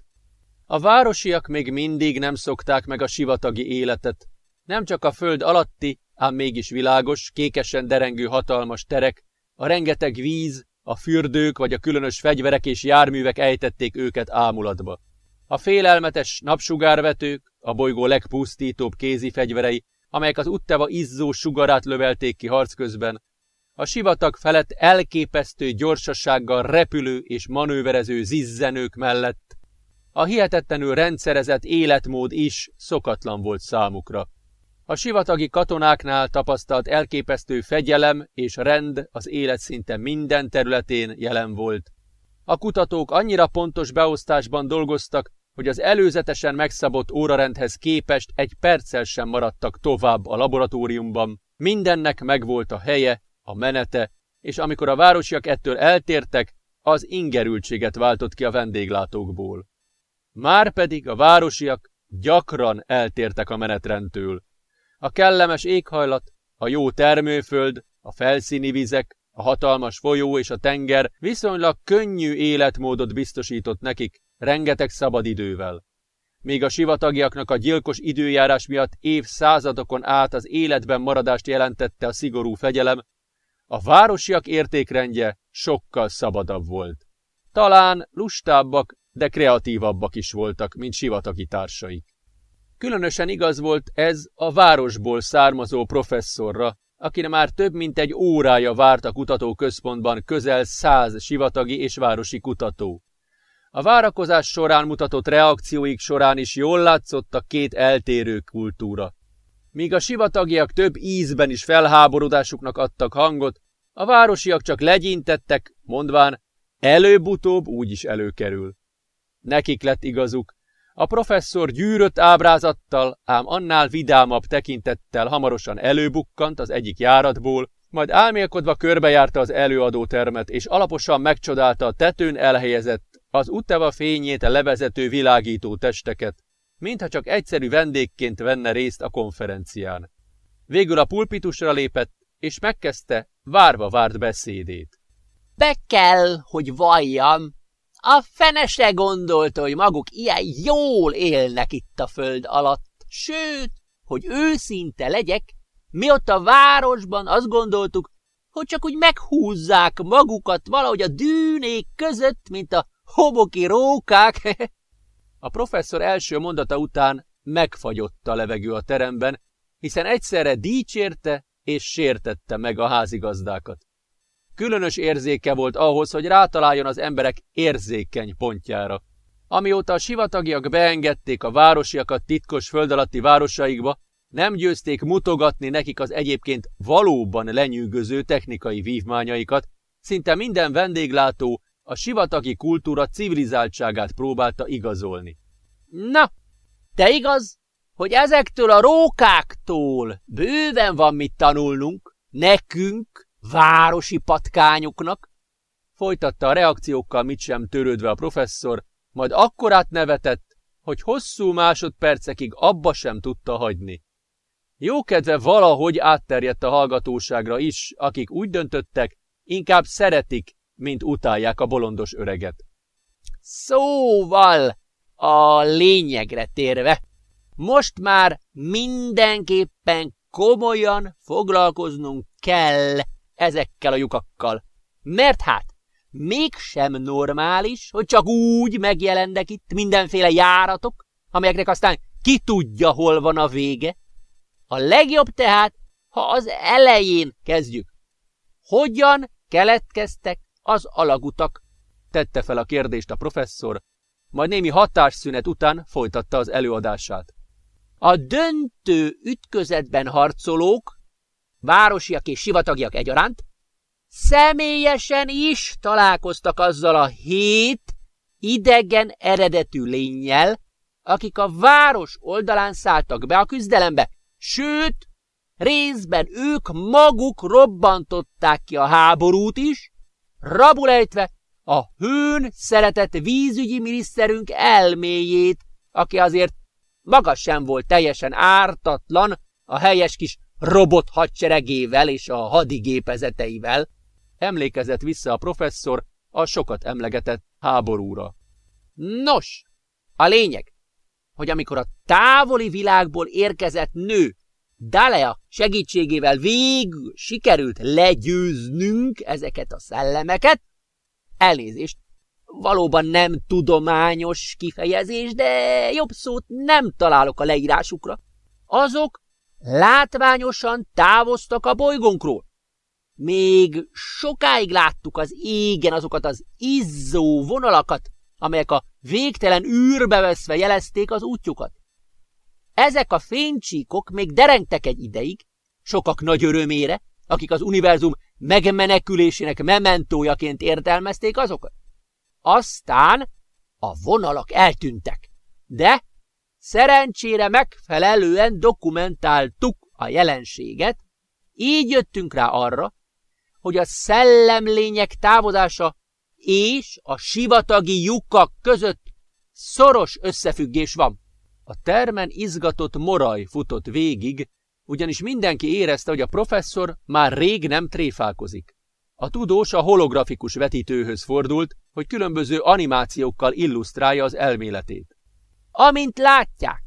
A városiak még mindig nem szokták meg a sivatagi életet, nem csak a föld alatti, ám mégis világos, kékesen derengő hatalmas terek, a rengeteg víz, a fürdők vagy a különös fegyverek és járművek ejtették őket ámulatba. A félelmetes napsugárvetők, a bolygó legpusztítóbb kézi fegyverei, amelyek az Utteva izzó sugarát lövelték ki harc közben, a sivatag felett elképesztő gyorsasággal repülő és manőverező zizzenők mellett, a hihetetlenül rendszerezett életmód is szokatlan volt számukra. A sivatagi katonáknál tapasztalt elképesztő fegyelem és rend az élet szinte minden területén jelen volt. A kutatók annyira pontos beosztásban dolgoztak, hogy az előzetesen megszabott órarendhez képest egy perccel sem maradtak tovább a laboratóriumban. Mindennek megvolt a helye, a menete, és amikor a városiak ettől eltértek, az ingerültséget váltott ki a vendéglátókból. Márpedig a városiak gyakran eltértek a menetrendtől. A kellemes éghajlat, a jó termőföld, a felszíni vizek, a hatalmas folyó és a tenger viszonylag könnyű életmódot biztosított nekik, rengeteg szabadidővel. Míg a sivatagiaknak a gyilkos időjárás miatt évszázadokon át az életben maradást jelentette a szigorú fegyelem, a városiak értékrendje sokkal szabadabb volt. Talán lustábbak, de kreatívabbak is voltak, mint sivatagi társaik. Különösen igaz volt ez a városból származó professzorra, akire már több mint egy órája várt a kutatóközpontban közel száz sivatagi és városi kutató. A várakozás során mutatott reakcióik során is jól látszott a két eltérő kultúra. Míg a sivatagiak több ízben is felháborodásuknak adtak hangot, a városiak csak legyintettek, mondván, előbb-utóbb úgyis előkerül. Nekik lett igazuk. A professzor gyűrött ábrázattal, ám annál vidámabb tekintettel hamarosan előbukkant az egyik járatból, majd álmélkodva körbejárta az előadótermet, és alaposan megcsodálta a tetőn elhelyezett, az Uteva fényét levezető világító testeket, mintha csak egyszerű vendégként venne részt a konferencián. Végül a pulpitusra lépett, és megkezdte várva várt beszédét. Be kell, hogy valljam, a fene se gondolta, hogy maguk ilyen jól élnek itt a föld alatt. Sőt, hogy őszinte legyek, mi ott a városban azt gondoltuk, hogy csak úgy meghúzzák magukat valahogy a dűnék között, mint a hoboki rókák. a professzor első mondata után megfagyott a levegő a teremben, hiszen egyszerre dicsérte és sértette meg a házigazdákat. Különös érzéke volt ahhoz, hogy rátaláljon az emberek érzékeny pontjára. Amióta a sivatagiak beengedték a városiakat titkos föld alatti városaikba, nem győzték mutogatni nekik az egyébként valóban lenyűgöző technikai vívmányaikat, szinte minden vendéglátó a sivatagi kultúra civilizáltságát próbálta igazolni. Na, te igaz, hogy ezektől a rókáktól bőven van mit tanulnunk, nekünk, városi patkányoknak? Folytatta a reakciókkal mit sem törődve a professzor, majd akkorát nevetett, hogy hosszú másodpercekig abba sem tudta hagyni. Jókedve valahogy átterjedt a hallgatóságra is, akik úgy döntöttek, inkább szeretik, mint utálják a bolondos öreget. Szóval, a lényegre térve, most már mindenképpen komolyan foglalkoznunk kell ezekkel a lyukakkal. Mert hát, mégsem normális, hogy csak úgy megjelennek itt mindenféle járatok, amelyeknek aztán ki tudja, hol van a vége. A legjobb tehát, ha az elején kezdjük. Hogyan keletkeztek az alagutak? Tette fel a kérdést a professzor, majd némi hatásszünet után folytatta az előadását. A döntő ütközetben harcolók, városiak és sivatagiak egyaránt, személyesen is találkoztak azzal a hét idegen eredetű lényel, akik a város oldalán szálltak be a küzdelembe, sőt, részben ők maguk robbantották ki a háborút is, rabulejtve a hőn szeretett vízügyi miniszterünk elméjét, aki azért maga sem volt teljesen ártatlan a helyes kis robot hadseregével és a hadigépezeteivel, emlékezett vissza a professzor a sokat emlegetett háborúra. Nos, a lényeg, hogy amikor a távoli világból érkezett nő Dalea segítségével végül sikerült legyőznünk ezeket a szellemeket. Elnézést, valóban nem tudományos kifejezés, de jobb szót nem találok a leírásukra. Azok látványosan távoztak a bolygónkról. Még sokáig láttuk az égen azokat az izzó vonalakat, amelyek a végtelen űrbe veszve jelezték az útjukat. Ezek a fénycsíkok még derengtek egy ideig, sokak nagy örömére, akik az univerzum megmenekülésének mementójaként értelmezték azokat. Aztán a vonalak eltűntek, de szerencsére megfelelően dokumentáltuk a jelenséget, így jöttünk rá arra, hogy a szellemlények távozása és a sivatagi lyukak között szoros összefüggés van. A termen izgatott moraj futott végig, ugyanis mindenki érezte, hogy a professzor már rég nem tréfálkozik. A tudós a holografikus vetítőhöz fordult, hogy különböző animációkkal illusztrálja az elméletét. Amint látják,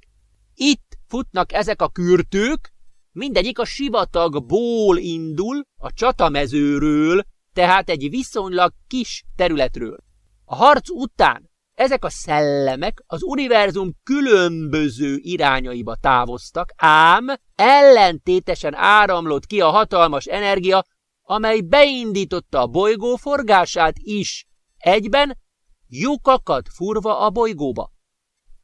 itt futnak ezek a kürtők, mindegyik a sivatagból indul, a csatamezőről, tehát egy viszonylag kis területről. A harc után ezek a szellemek az univerzum különböző irányaiba távoztak, ám ellentétesen áramlott ki a hatalmas energia, amely beindította a bolygó forgását is, egyben lyukakat furva a bolygóba.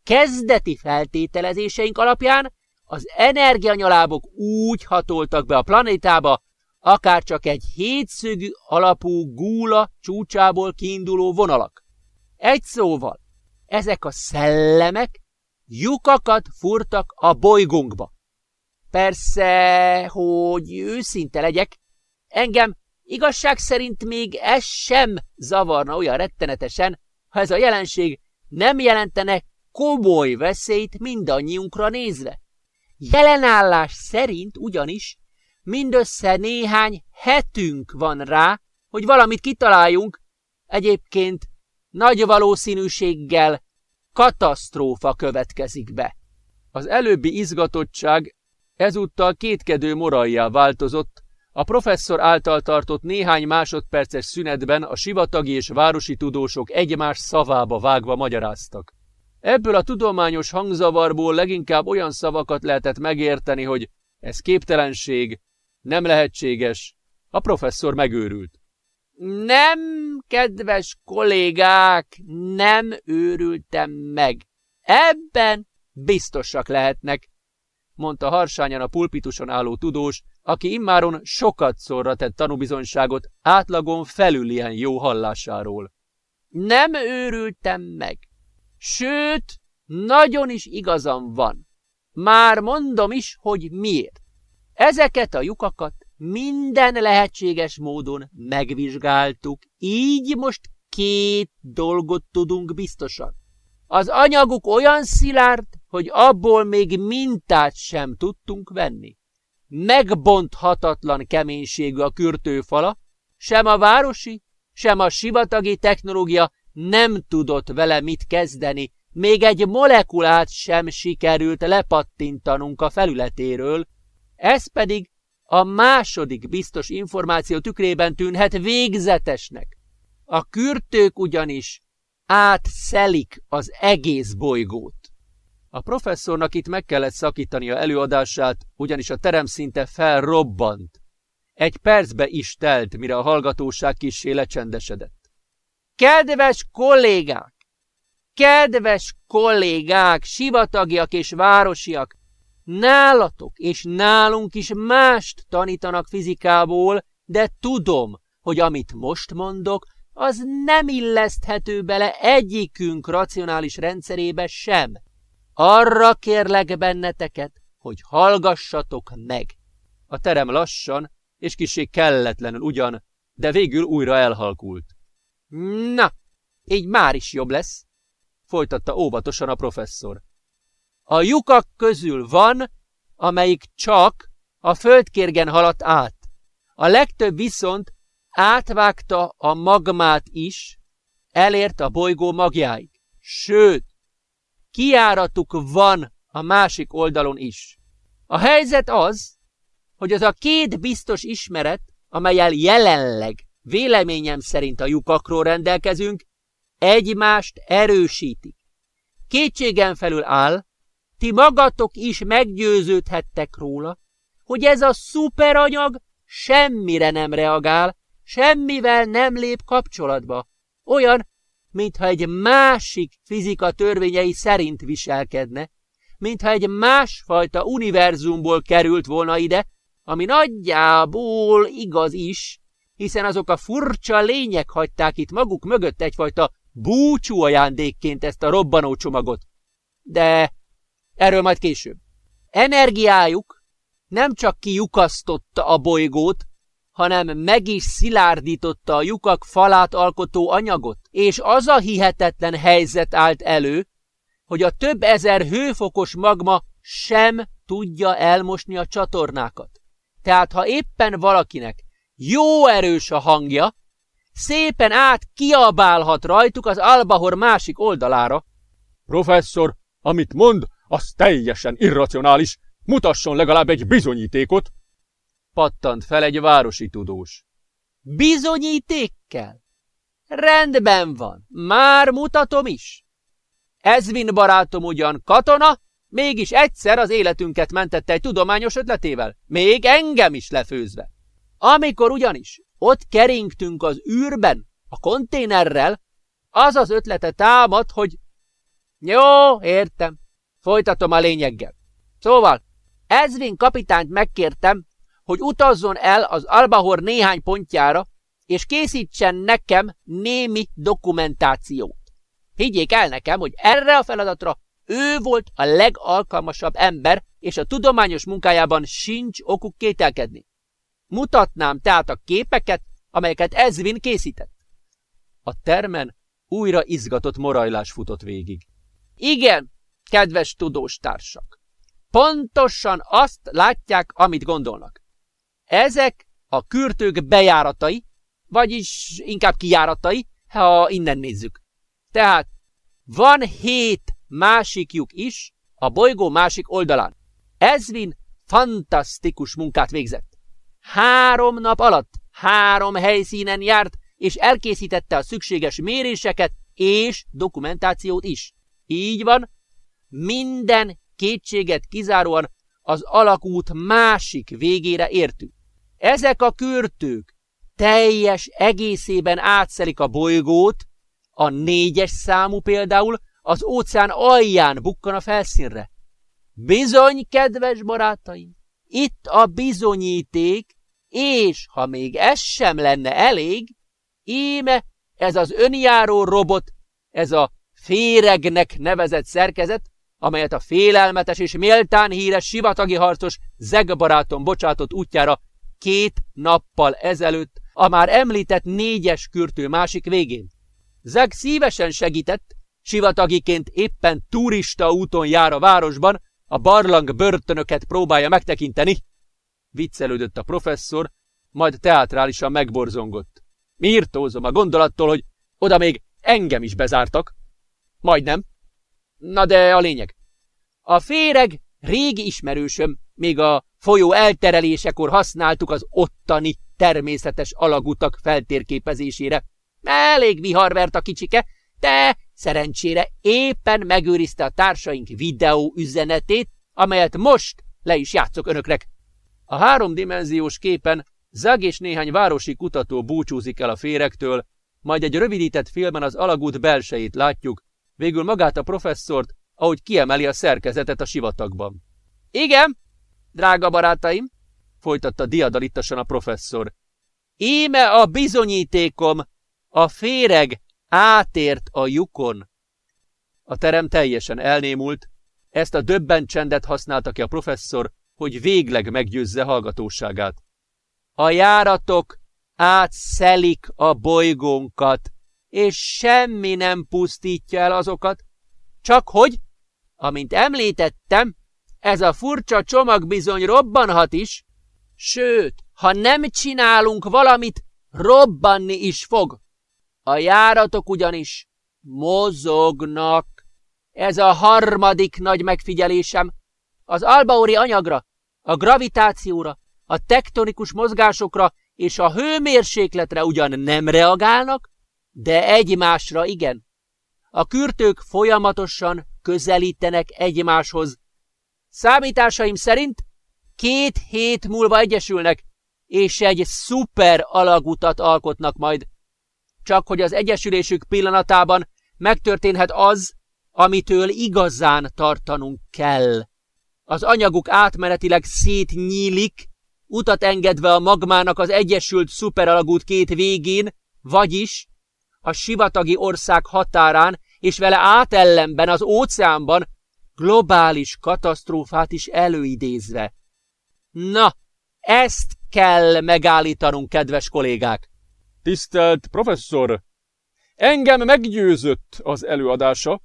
Kezdeti feltételezéseink alapján az energianyalábok úgy hatoltak be a planétába, akár csak egy hétszögű alapú gúla csúcsából kiinduló vonalak. Egy szóval, ezek a szellemek lyukakat furtak a bolygónkba. Persze, hogy őszinte legyek, engem igazság szerint még ez sem zavarna olyan rettenetesen, ha ez a jelenség nem jelentene komoly veszélyt mindannyiunkra nézve. Jelenállás szerint ugyanis mindössze néhány hetünk van rá, hogy valamit kitaláljunk, egyébként nagy valószínűséggel katasztrófa következik be. Az előbbi izgatottság ezúttal kétkedő morajjá változott, a professzor által tartott néhány másodperces szünetben a sivatagi és városi tudósok egymás szavába vágva magyaráztak. Ebből a tudományos hangzavarból leginkább olyan szavakat lehetett megérteni, hogy ez képtelenség, nem lehetséges. A professzor megőrült. Nem, kedves kollégák, nem őrültem meg. Ebben biztosak lehetnek, mondta harsányan a pulpituson álló tudós, aki immáron sokat szorra tett tanúbizonyságot átlagon felül ilyen jó hallásáról. Nem őrültem meg. Sőt, nagyon is igazam van. Már mondom is, hogy miért. Ezeket a lyukakat minden lehetséges módon megvizsgáltuk, így most két dolgot tudunk biztosan. Az anyaguk olyan szilárd, hogy abból még mintát sem tudtunk venni. Megbonthatatlan keménységű a kürtőfala, sem a városi, sem a sivatagi technológia nem tudott vele mit kezdeni, még egy molekulát sem sikerült lepattintanunk a felületéről, ez pedig a második biztos információ tükrében tűnhet végzetesnek. A kürtők ugyanis átszelik az egész bolygót. A professzornak itt meg kellett szakítani a előadását, ugyanis a terem szinte felrobbant. Egy percbe is telt, mire a hallgatóság kissé lecsendesedett. Kedves kollégák! Kedves kollégák, sivatagiak és városiak! Nálatok és nálunk is mást tanítanak fizikából, de tudom, hogy amit most mondok, az nem illeszthető bele egyikünk racionális rendszerébe sem. Arra kérlek benneteket, hogy hallgassatok meg. A terem lassan, és kisé kelletlenül ugyan, de végül újra elhalkult. Na, így már is jobb lesz, folytatta óvatosan a professzor. A lyukak közül van, amelyik csak a földkérgen haladt át. A legtöbb viszont átvágta a magmát is, elért a bolygó magjáig. Sőt, kiáratuk van a másik oldalon is. A helyzet az, hogy az a két biztos ismeret, amelyel jelenleg véleményem szerint a lyukakról rendelkezünk, egymást erősítik. Kétségen felül áll, ti magatok is meggyőződhettek róla, hogy ez a szuperanyag semmire nem reagál, semmivel nem lép kapcsolatba. Olyan, mintha egy másik fizika törvényei szerint viselkedne, mintha egy másfajta univerzumból került volna ide, ami nagyjából igaz is, hiszen azok a furcsa lények hagyták itt maguk mögött egyfajta búcsú ajándékként ezt a robbanó csomagot. De erről majd később. Energiájuk nem csak kiukasztotta a bolygót, hanem meg is szilárdította a lyukak falát alkotó anyagot, és az a hihetetlen helyzet állt elő, hogy a több ezer hőfokos magma sem tudja elmosni a csatornákat. Tehát ha éppen valakinek jó erős a hangja, szépen át kiabálhat rajtuk az Albahor másik oldalára. Professzor, amit mond, az teljesen irracionális. Mutasson legalább egy bizonyítékot. Pattant fel egy városi tudós. Bizonyítékkel? Rendben van, már mutatom is. Ezvin barátom ugyan katona, mégis egyszer az életünket mentette egy tudományos ötletével, még engem is lefőzve. Amikor ugyanis ott keringtünk az űrben, a konténerrel, az az ötlete támad, hogy jó, értem, folytatom a lényeggel. Szóval, Ezvin kapitányt megkértem, hogy utazzon el az Albahor néhány pontjára, és készítsen nekem némi dokumentációt. Higgyék el nekem, hogy erre a feladatra ő volt a legalkalmasabb ember, és a tudományos munkájában sincs okuk kételkedni. Mutatnám tehát a képeket, amelyeket Ezvin készített. A termen újra izgatott morajlás futott végig. Igen, kedves tudós társak, pontosan azt látják, amit gondolnak. Ezek a kürtők bejáratai, vagyis inkább kijáratai, ha innen nézzük. Tehát van hét másik lyuk is a bolygó másik oldalán. Ezvin fantasztikus munkát végzett. Három nap alatt három helyszínen járt, és elkészítette a szükséges méréseket és dokumentációt is. Így van, minden kétséget kizáróan az alakút másik végére értünk. Ezek a kürtők teljes egészében átszelik a bolygót, a négyes számú például az óceán alján bukkan a felszínre. Bizony, kedves barátaim, itt a bizonyíték, és ha még ez sem lenne elég, íme ez az önjáró robot, ez a féregnek nevezett szerkezet, amelyet a félelmetes és méltán híres sivatagi harcos Zeg barátom bocsátott útjára két nappal ezelőtt a már említett négyes kürtő másik végén. Zeg szívesen segített, sivatagiként éppen turista úton jár a városban, a barlang börtönöket próbálja megtekinteni. Viccelődött a professzor, majd teátrálisan megborzongott. Mírtózom a gondolattól, hogy oda még engem is bezártak. Majdnem. Na de a lényeg. A féreg régi ismerősöm, még a folyó elterelésekor használtuk az ottani természetes alagutak feltérképezésére. Elég viharvert a kicsike, de szerencsére éppen megőrizte a társaink videó üzenetét, amelyet most le is játszok önöknek. A háromdimenziós képen Zag és néhány városi kutató búcsúzik el a férektől, majd egy rövidített filmen az alagút belsejét látjuk, végül magát a professzort, ahogy kiemeli a szerkezetet a sivatagban. Igen, drága barátaim, folytatta diadalittasan a professzor. Íme a bizonyítékom, a féreg átért a lyukon. A terem teljesen elnémult, ezt a döbben csendet használta ki a professzor, hogy végleg meggyőzze hallgatóságát. A járatok átszelik a bolygónkat, és semmi nem pusztítja el azokat, csak hogy, amint említettem, ez a furcsa csomag bizony robbanhat is, sőt, ha nem csinálunk valamit, robbanni is fog. A járatok ugyanis mozognak. Ez a harmadik nagy megfigyelésem. Az albaori anyagra A gravitációra, a tektonikus mozgásokra és a hőmérsékletre ugyan nem reagálnak, de egymásra igen. A kürtők folyamatosan közelítenek egymáshoz. Számításaim szerint két hét múlva egyesülnek, és egy szuper alagutat alkotnak majd. Csak hogy az egyesülésük pillanatában megtörténhet az, amitől igazán tartanunk kell. Az anyaguk átmenetileg szétnyílik, utat engedve a magmának az egyesült szuperalagút két végén, vagyis a sivatagi ország határán és vele átellenben az óceánban globális katasztrófát is előidézve. Na, ezt kell megállítanunk, kedves kollégák! Tisztelt professzor! Engem meggyőzött az előadása.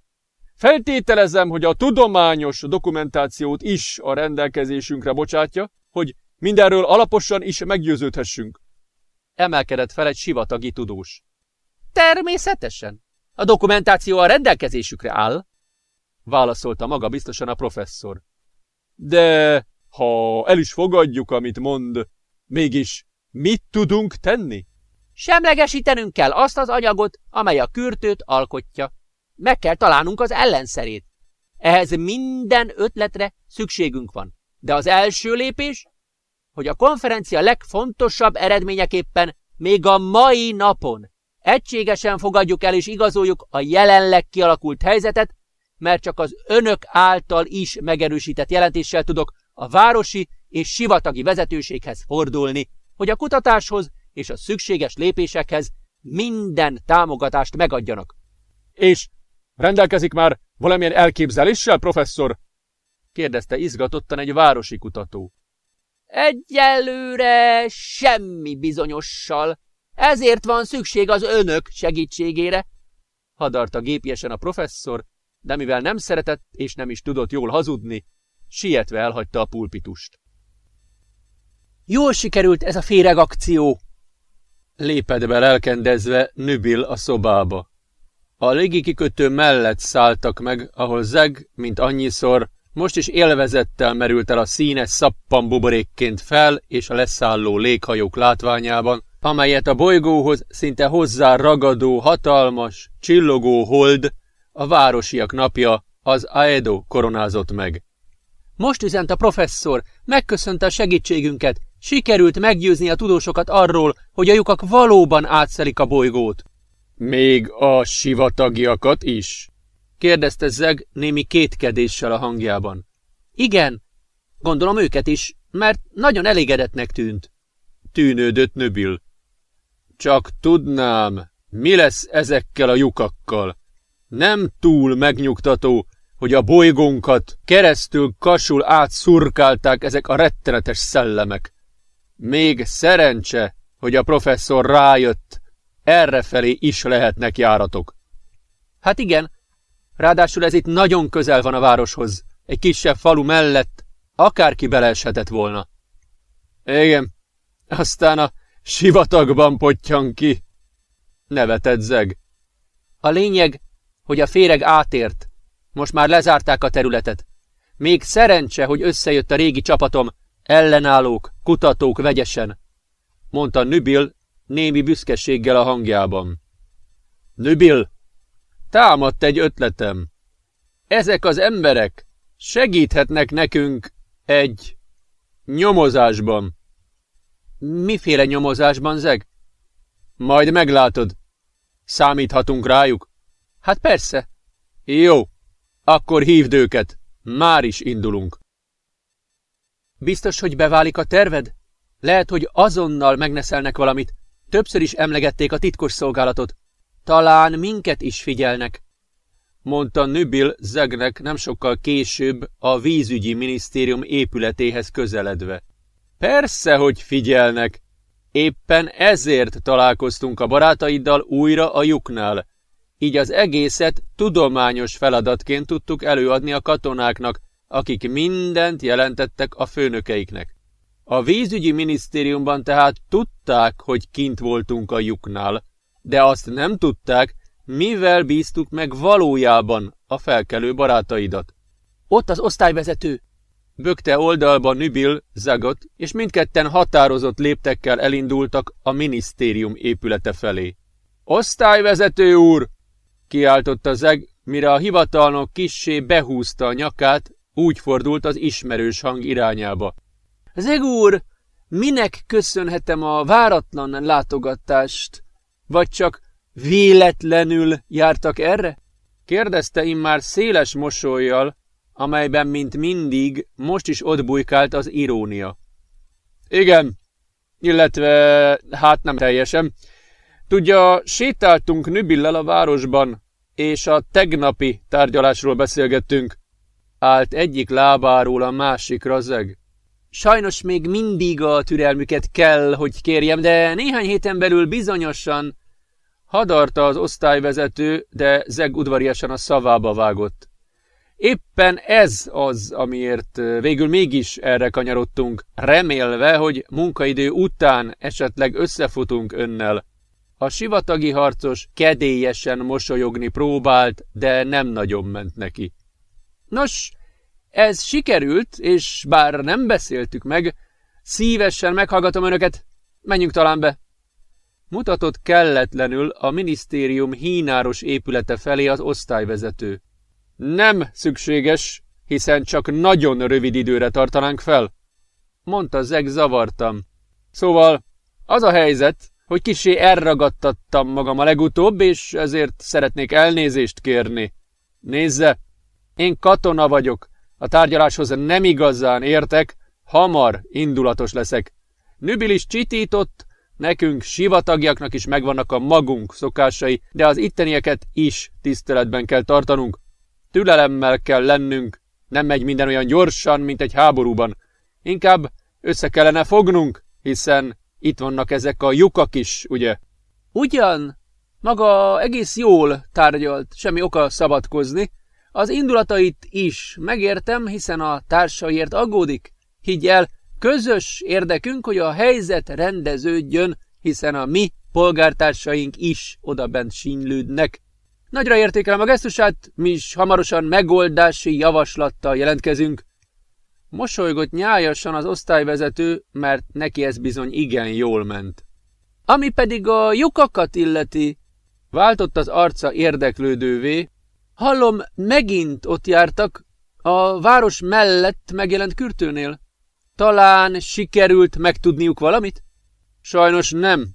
Feltételezem, hogy a tudományos dokumentációt is a rendelkezésünkre bocsátja, hogy mindenről alaposan is meggyőződhessünk. Emelkedett fel egy sivatagi tudós. Természetesen. A dokumentáció a rendelkezésükre áll, válaszolta maga biztosan a professzor. De ha el is fogadjuk, amit mond, mégis mit tudunk tenni? Semlegesítenünk kell azt az anyagot, amely a kürtőt alkotja. Meg kell találnunk az ellenszerét. Ehhez minden ötletre szükségünk van. De az első lépés, hogy a konferencia legfontosabb eredményeképpen még a mai napon egységesen fogadjuk el és igazoljuk a jelenleg kialakult helyzetet, mert csak az önök által is megerősített jelentéssel tudok a városi és sivatagi vezetőséghez fordulni, hogy a kutatáshoz és a szükséges lépésekhez minden támogatást megadjanak. És rendelkezik már valamilyen elképzeléssel, professzor? kérdezte izgatottan egy városi kutató. Egyelőre semmi bizonyossal. Ezért van szükség az önök segítségére, hadarta gépiesen a professzor, de mivel nem szeretett és nem is tudott jól hazudni, sietve elhagyta a pulpitust. Jól sikerült ez a féregakció, Lépett be lelkendezve Nübil a szobába. A légikikötő mellett szálltak meg, ahol Zeg, mint annyiszor, most is élvezettel merült el a színes szappan buborékként fel és a leszálló léghajók látványában, amelyet a bolygóhoz szinte hozzá ragadó, hatalmas, csillogó hold, a városiak napja, az Aedo koronázott meg. Most üzent a professzor, megköszönte a segítségünket, sikerült meggyőzni a tudósokat arról, hogy a lyukak valóban átszelik a bolygót. Még a sivatagiakat is? kérdezte Zeg némi kétkedéssel a hangjában. Igen, gondolom őket is, mert nagyon elégedetnek tűnt. Tűnődött Nöbil. Csak tudnám, mi lesz ezekkel a lyukakkal. Nem túl megnyugtató, hogy a bolygónkat keresztül kasul átszurkálták ezek a rettenetes szellemek. Még szerencse, hogy a professzor rájött, errefelé is lehetnek járatok. Hát igen, ráadásul ez itt nagyon közel van a városhoz, egy kisebb falu mellett, akárki beleeshetett volna. Igen, aztán a sivatagban potyan ki. Nevetett zeg. A lényeg, hogy a féreg átért. Most már lezárták a területet. Még szerencse, hogy összejött a régi csapatom, ellenállók, kutatók vegyesen, mondta Nübil némi büszkeséggel a hangjában. Nübil, támadt egy ötletem. Ezek az emberek segíthetnek nekünk egy nyomozásban. Miféle nyomozásban, Zeg? Majd meglátod. Számíthatunk rájuk? Hát persze. Jó, akkor hívd őket. Már is indulunk. Biztos, hogy beválik a terved? Lehet, hogy azonnal megneszelnek valamit. Többször is emlegették a titkos szolgálatot. Talán minket is figyelnek. Mondta Nübil Zegnek nem sokkal később a vízügyi minisztérium épületéhez közeledve. Persze, hogy figyelnek. Éppen ezért találkoztunk a barátaiddal újra a lyuknál. Így az egészet tudományos feladatként tudtuk előadni a katonáknak, akik mindent jelentettek a főnökeiknek. A vízügyi minisztériumban tehát tudták, hogy kint voltunk a lyuknál, de azt nem tudták, mivel bíztuk meg valójában a felkelő barátaidat. Ott az osztályvezető. bökte oldalba Nübil Zagot, és mindketten határozott léptekkel elindultak a minisztérium épülete felé. Osztályvezető úr! kiáltotta Zeg, mire a hivatalnok kissé behúzta a nyakát, úgy fordult az ismerős hang irányába. Zeg úr, minek köszönhetem a váratlan látogatást? Vagy csak véletlenül jártak erre? Kérdezte immár széles mosolyjal, amelyben, mint mindig, most is ott bujkált az irónia. Igen, illetve, hát nem teljesen. Tudja, sétáltunk Nübillel a városban, és a tegnapi tárgyalásról beszélgettünk. Állt egyik lábáról a másik razeg. Sajnos még mindig a türelmüket kell, hogy kérjem, de néhány héten belül bizonyosan hadarta az osztályvezető, de Zeg udvariasan a szavába vágott. Éppen ez az, amiért végül mégis erre kanyarodtunk, remélve, hogy munkaidő után esetleg összefutunk önnel. A sivatagi harcos kedélyesen mosolyogni próbált, de nem nagyon ment neki. Nos, ez sikerült, és bár nem beszéltük meg, szívesen meghallgatom önöket, menjünk talán be. Mutatott kelletlenül a minisztérium hínáros épülete felé az osztályvezető. Nem szükséges, hiszen csak nagyon rövid időre tartanánk fel, mondta Zeg zavartam. Szóval az a helyzet, hogy kisé elragadtattam magam a legutóbb, és ezért szeretnék elnézést kérni. Nézze, én katona vagyok, a tárgyaláshoz nem igazán értek, hamar indulatos leszek. Nübil is csitított, nekünk sivatagiaknak is megvannak a magunk szokásai, de az ittenieket is tiszteletben kell tartanunk. Türelemmel kell lennünk, nem megy minden olyan gyorsan, mint egy háborúban. Inkább össze kellene fognunk, hiszen itt vannak ezek a lyukak is, ugye? Ugyan, maga egész jól tárgyalt, semmi oka szabadkozni. Az indulatait is megértem, hiszen a társaiért aggódik. Higgy el, közös érdekünk, hogy a helyzet rendeződjön, hiszen a mi polgártársaink is odabent sínlődnek. Nagyra értékelem a gesztusát, mi is hamarosan megoldási javaslattal jelentkezünk. Mosolygott nyájasan az osztályvezető, mert neki ez bizony igen jól ment. Ami pedig a lyukakat illeti, váltott az arca érdeklődővé. Hallom, megint ott jártak, a város mellett megjelent kürtőnél. Talán sikerült megtudniuk valamit? Sajnos nem.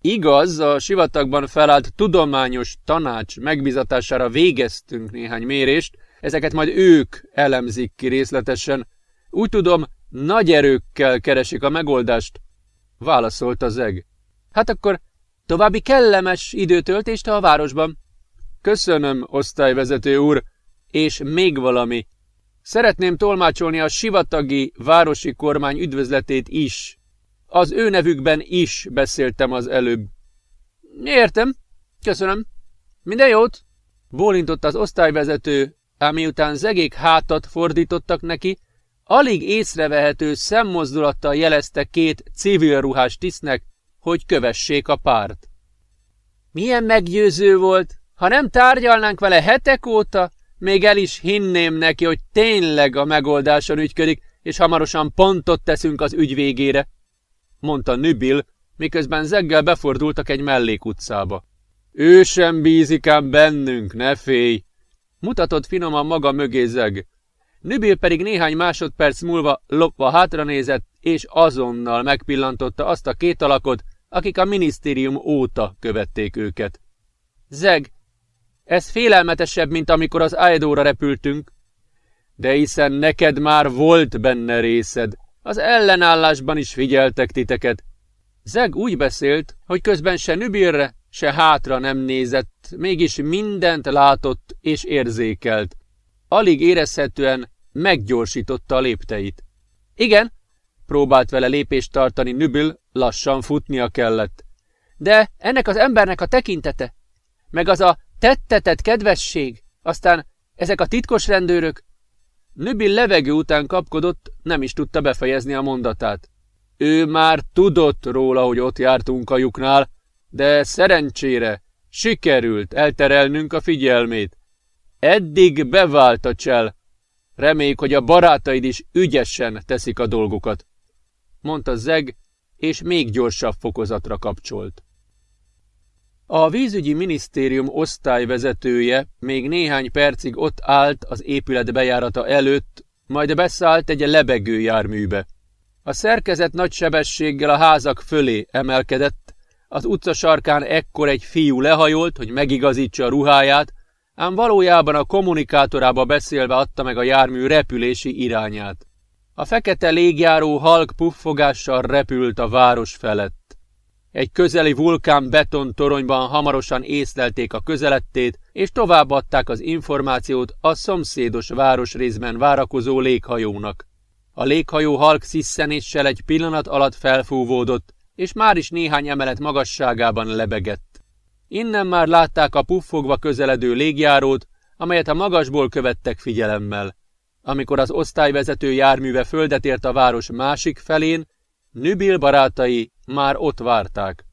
Igaz, a sivatagban felállt tudományos tanács megbizatására végeztünk néhány mérést, ezeket majd ők elemzik ki részletesen, úgy tudom, nagy erőkkel keresik a megoldást, válaszolta Zeg. Hát akkor további kellemes időtöltést a városban. Köszönöm, osztályvezető úr, és még valami. Szeretném tolmácsolni a sivatagi városi kormány üdvözletét is. Az ő nevükben is beszéltem az előbb. Értem. Köszönöm. Minden jót. Bólintott az osztályvezető, ám miután zegék hátat fordítottak neki, Alig észrevehető szemmozdulattal jelezte két civil ruhás tisztnek, hogy kövessék a párt. Milyen meggyőző volt! Ha nem tárgyalnánk vele hetek óta, még el is hinném neki, hogy tényleg a megoldáson ügyködik, és hamarosan pontot teszünk az ügy végére, mondta Nübil, miközben zeggel befordultak egy mellékutcába. Ő sem bízik ám bennünk, ne félj! Mutatott finoman maga mögé zeg. Nübil pedig néhány másodperc múlva lopva hátranézett, és azonnal megpillantotta azt a két alakot, akik a minisztérium óta követték őket. Zeg, ez félelmetesebb, mint amikor az Aedóra repültünk. De hiszen neked már volt benne részed, az ellenállásban is figyeltek titeket. Zeg úgy beszélt, hogy közben se Nübilre, se hátra nem nézett, mégis mindent látott és érzékelt alig érezhetően meggyorsította a lépteit. Igen, próbált vele lépést tartani Nübül, lassan futnia kellett. De ennek az embernek a tekintete, meg az a tettetett kedvesség, aztán ezek a titkos rendőrök. Nübil levegő után kapkodott, nem is tudta befejezni a mondatát. Ő már tudott róla, hogy ott jártunk a lyuknál, de szerencsére sikerült elterelnünk a figyelmét. Eddig bevált a csel. Reméljük, hogy a barátaid is ügyesen teszik a dolgokat, mondta Zeg, és még gyorsabb fokozatra kapcsolt. A vízügyi minisztérium osztályvezetője még néhány percig ott állt az épület bejárata előtt, majd beszállt egy lebegő járműbe. A szerkezet nagy sebességgel a házak fölé emelkedett, az utca sarkán ekkor egy fiú lehajolt, hogy megigazítsa a ruháját, ám valójában a kommunikátorába beszélve adta meg a jármű repülési irányát. A fekete légjáró halk puffogással repült a város felett. Egy közeli vulkán beton toronyban hamarosan észlelték a közelettét, és továbbadták az információt a szomszédos városrészben várakozó léghajónak. A léghajó halk sziszenéssel egy pillanat alatt felfúvódott, és már is néhány emelet magasságában lebegett. Innen már látták a puffogva közeledő légjárót, amelyet a magasból követtek figyelemmel. Amikor az osztályvezető járműve földet ért a város másik felén, Nübil barátai már ott várták.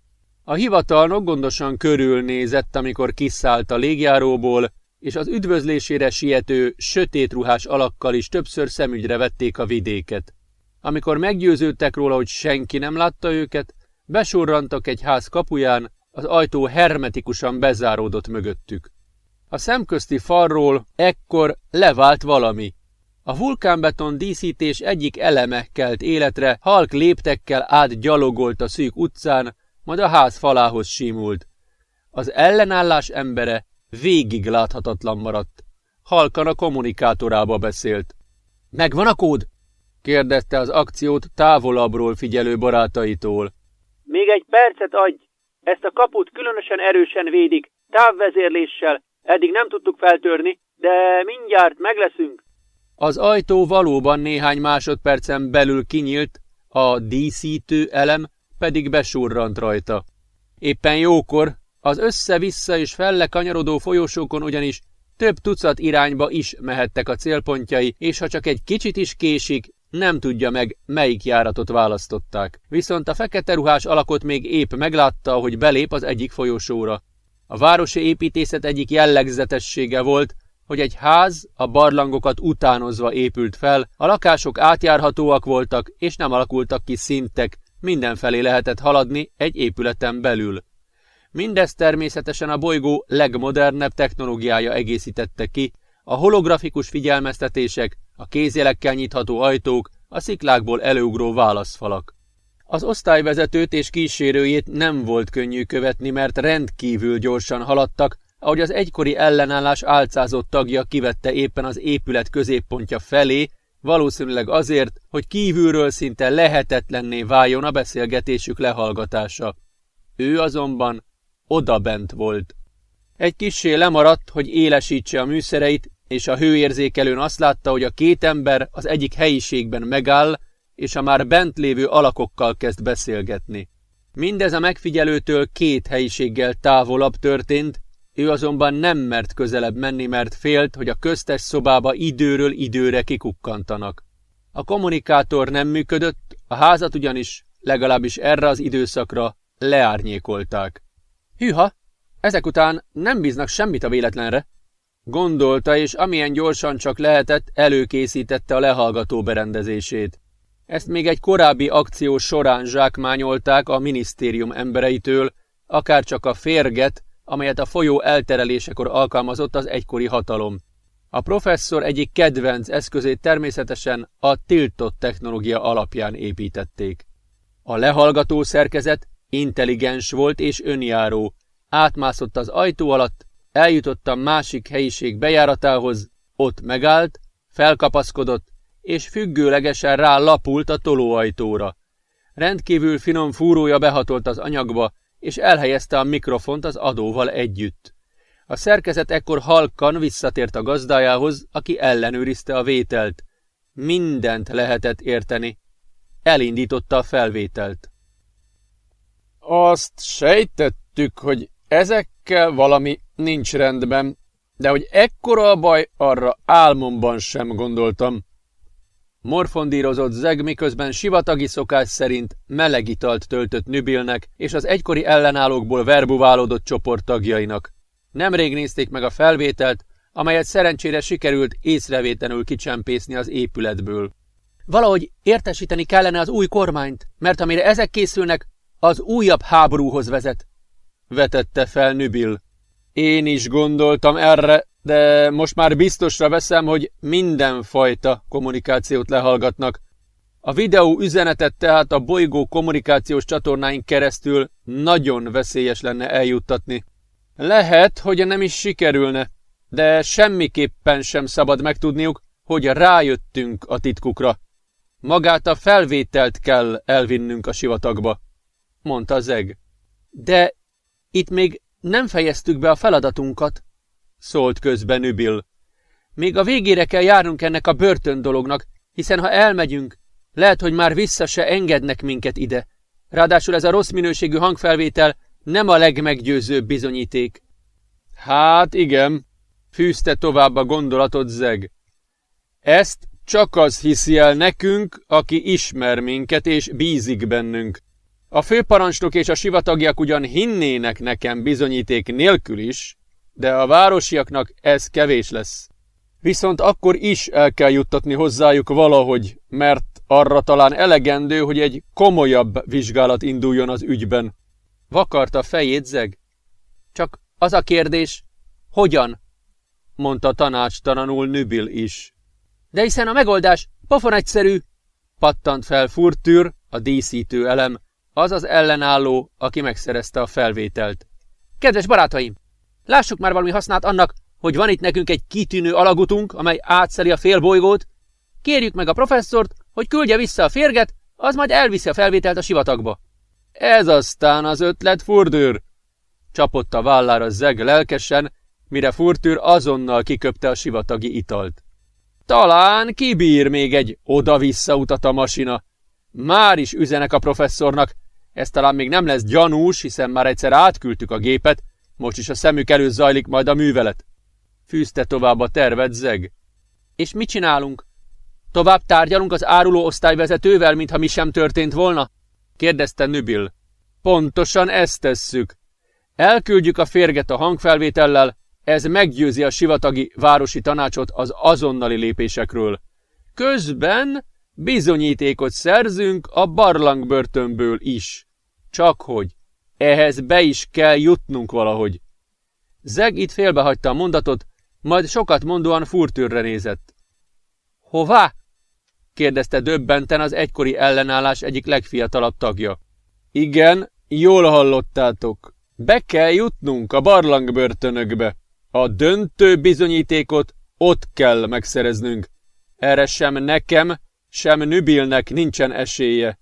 A hivatalnok gondosan körülnézett, amikor kiszállt a légjáróból, és az üdvözlésére siető, sötét ruhás alakkal is többször szemügyre vették a vidéket. Amikor meggyőződtek róla, hogy senki nem látta őket, besurrantak egy ház kapuján, az ajtó hermetikusan bezáródott mögöttük. A szemközti falról ekkor levált valami. A vulkánbeton díszítés egyik eleme kelt életre, halk léptekkel át gyalogolt a szűk utcán, majd a ház falához simult. Az ellenállás embere végig láthatatlan maradt. Halkan a kommunikátorába beszélt. Megvan a kód? kérdezte az akciót távolabbról figyelő barátaitól. Még egy percet adj! Ezt a kaput különösen erősen védik, távvezérléssel. Eddig nem tudtuk feltörni, de mindjárt megleszünk. Az ajtó valóban néhány másodpercen belül kinyílt, a díszítő elem pedig besurrant rajta. Éppen jókor az össze-vissza és felle kanyarodó folyosókon ugyanis több tucat irányba is mehettek a célpontjai, és ha csak egy kicsit is késik, nem tudja meg, melyik járatot választották. Viszont a fekete ruhás alakot még épp meglátta, hogy belép az egyik folyosóra. A városi építészet egyik jellegzetessége volt, hogy egy ház a barlangokat utánozva épült fel, a lakások átjárhatóak voltak, és nem alakultak ki szintek, mindenfelé lehetett haladni egy épületen belül. Mindez természetesen a bolygó legmodernebb technológiája egészítette ki, a holografikus figyelmeztetések, a kézjelekkel nyitható ajtók, a sziklákból előugró válaszfalak. Az osztályvezetőt és kísérőjét nem volt könnyű követni, mert rendkívül gyorsan haladtak, ahogy az egykori ellenállás álcázott tagja kivette éppen az épület középpontja felé, valószínűleg azért, hogy kívülről szinte lehetetlenné váljon a beszélgetésük lehallgatása. Ő azonban odabent volt. Egy kissé lemaradt, hogy élesítse a műszereit, és a hőérzékelőn azt látta, hogy a két ember az egyik helyiségben megáll, és a már bent lévő alakokkal kezd beszélgetni. Mindez a megfigyelőtől két helyiséggel távolabb történt, ő azonban nem mert közelebb menni, mert félt, hogy a köztes szobába időről időre kikukkantanak. A kommunikátor nem működött, a házat ugyanis, legalábbis erre az időszakra, leárnyékolták. Hűha, ezek után nem bíznak semmit a véletlenre, gondolta, és amilyen gyorsan csak lehetett, előkészítette a lehallgató berendezését. Ezt még egy korábbi akció során zsákmányolták a minisztérium embereitől, akár csak a férget, amelyet a folyó elterelésekor alkalmazott az egykori hatalom. A professzor egyik kedvenc eszközét természetesen a tiltott technológia alapján építették. A lehallgató szerkezet intelligens volt és önjáró, átmászott az ajtó alatt, eljutott a másik helyiség bejáratához, ott megállt, felkapaszkodott, és függőlegesen rá lapult a tolóajtóra. Rendkívül finom fúrója behatolt az anyagba, és elhelyezte a mikrofont az adóval együtt. A szerkezet ekkor halkan visszatért a gazdájához, aki ellenőrizte a vételt. Mindent lehetett érteni. Elindította a felvételt. Azt sejtettük, hogy ezekkel valami nincs rendben, de hogy ekkora a baj, arra álmomban sem gondoltam. Morfondírozott zeg, miközben sivatagi szokás szerint meleg italt töltött Nübilnek és az egykori ellenállókból verbuválódott csoport tagjainak. Nemrég nézték meg a felvételt, amelyet szerencsére sikerült észrevétlenül kicsempészni az épületből. Valahogy értesíteni kellene az új kormányt, mert amire ezek készülnek, az újabb háborúhoz vezet. Vetette fel Nübil. Én is gondoltam erre, de most már biztosra veszem, hogy mindenfajta kommunikációt lehallgatnak. A videó üzenetet tehát a bolygó kommunikációs csatornáink keresztül nagyon veszélyes lenne eljuttatni. Lehet, hogy nem is sikerülne, de semmiképpen sem szabad megtudniuk, hogy rájöttünk a titkukra. Magát a felvételt kell elvinnünk a sivatagba, mondta Zeg. De itt még nem fejeztük be a feladatunkat, szólt közben Nübil. Még a végére kell járnunk ennek a börtön dolognak, hiszen ha elmegyünk, lehet, hogy már vissza se engednek minket ide. Ráadásul ez a rossz minőségű hangfelvétel nem a legmeggyőzőbb bizonyíték. Hát igen, fűzte tovább a gondolatot Zeg. Ezt csak az hiszi el nekünk, aki ismer minket és bízik bennünk. A főparancsnok és a sivatagiak ugyan hinnének nekem bizonyíték nélkül is, de a városiaknak ez kevés lesz. Viszont akkor is el kell juttatni hozzájuk valahogy, mert arra talán elegendő, hogy egy komolyabb vizsgálat induljon az ügyben. Vakarta fejét zeg. Csak az a kérdés, hogyan? mondta tanácstalanul Nübil is. De hiszen a megoldás pofon egyszerű, pattant fel Furtür, a díszítő elem, az az ellenálló, aki megszerezte a felvételt. Kedves barátaim, lássuk már valami hasznát annak, hogy van itt nekünk egy kitűnő alagutunk, amely átszeli a félbolygót. Kérjük meg a professzort, hogy küldje vissza a férget, az majd elviszi a felvételt a sivatagba. Ez aztán az ötlet, Furdőr! Csapott a vállára zeg lelkesen, mire Furtűr azonnal kiköpte a sivatagi italt. Talán kibír még egy oda-vissza utat a masina. Már is üzenek a professzornak. Ez talán még nem lesz gyanús, hiszen már egyszer átküldtük a gépet, most is a szemük előtt zajlik majd a művelet. Fűzte tovább a tervet zeg. És mit csinálunk? Tovább tárgyalunk az áruló osztályvezetővel, mintha mi sem történt volna? kérdezte Nübil. Pontosan ezt tesszük. Elküldjük a férget a hangfelvétellel, ez meggyőzi a sivatagi városi tanácsot az azonnali lépésekről. Közben bizonyítékot szerzünk a barlangbörtönből is. Csak hogy ehhez be is kell jutnunk valahogy. Zeg itt félbehagyta a mondatot, majd sokat mondóan furtűrre nézett. Hová? kérdezte döbbenten az egykori ellenállás egyik legfiatalabb tagja. Igen, jól hallottátok. Be kell jutnunk a barlangbörtönökbe. A döntő bizonyítékot ott kell megszereznünk. Erre sem nekem, sem Nübilnek nincsen esélye.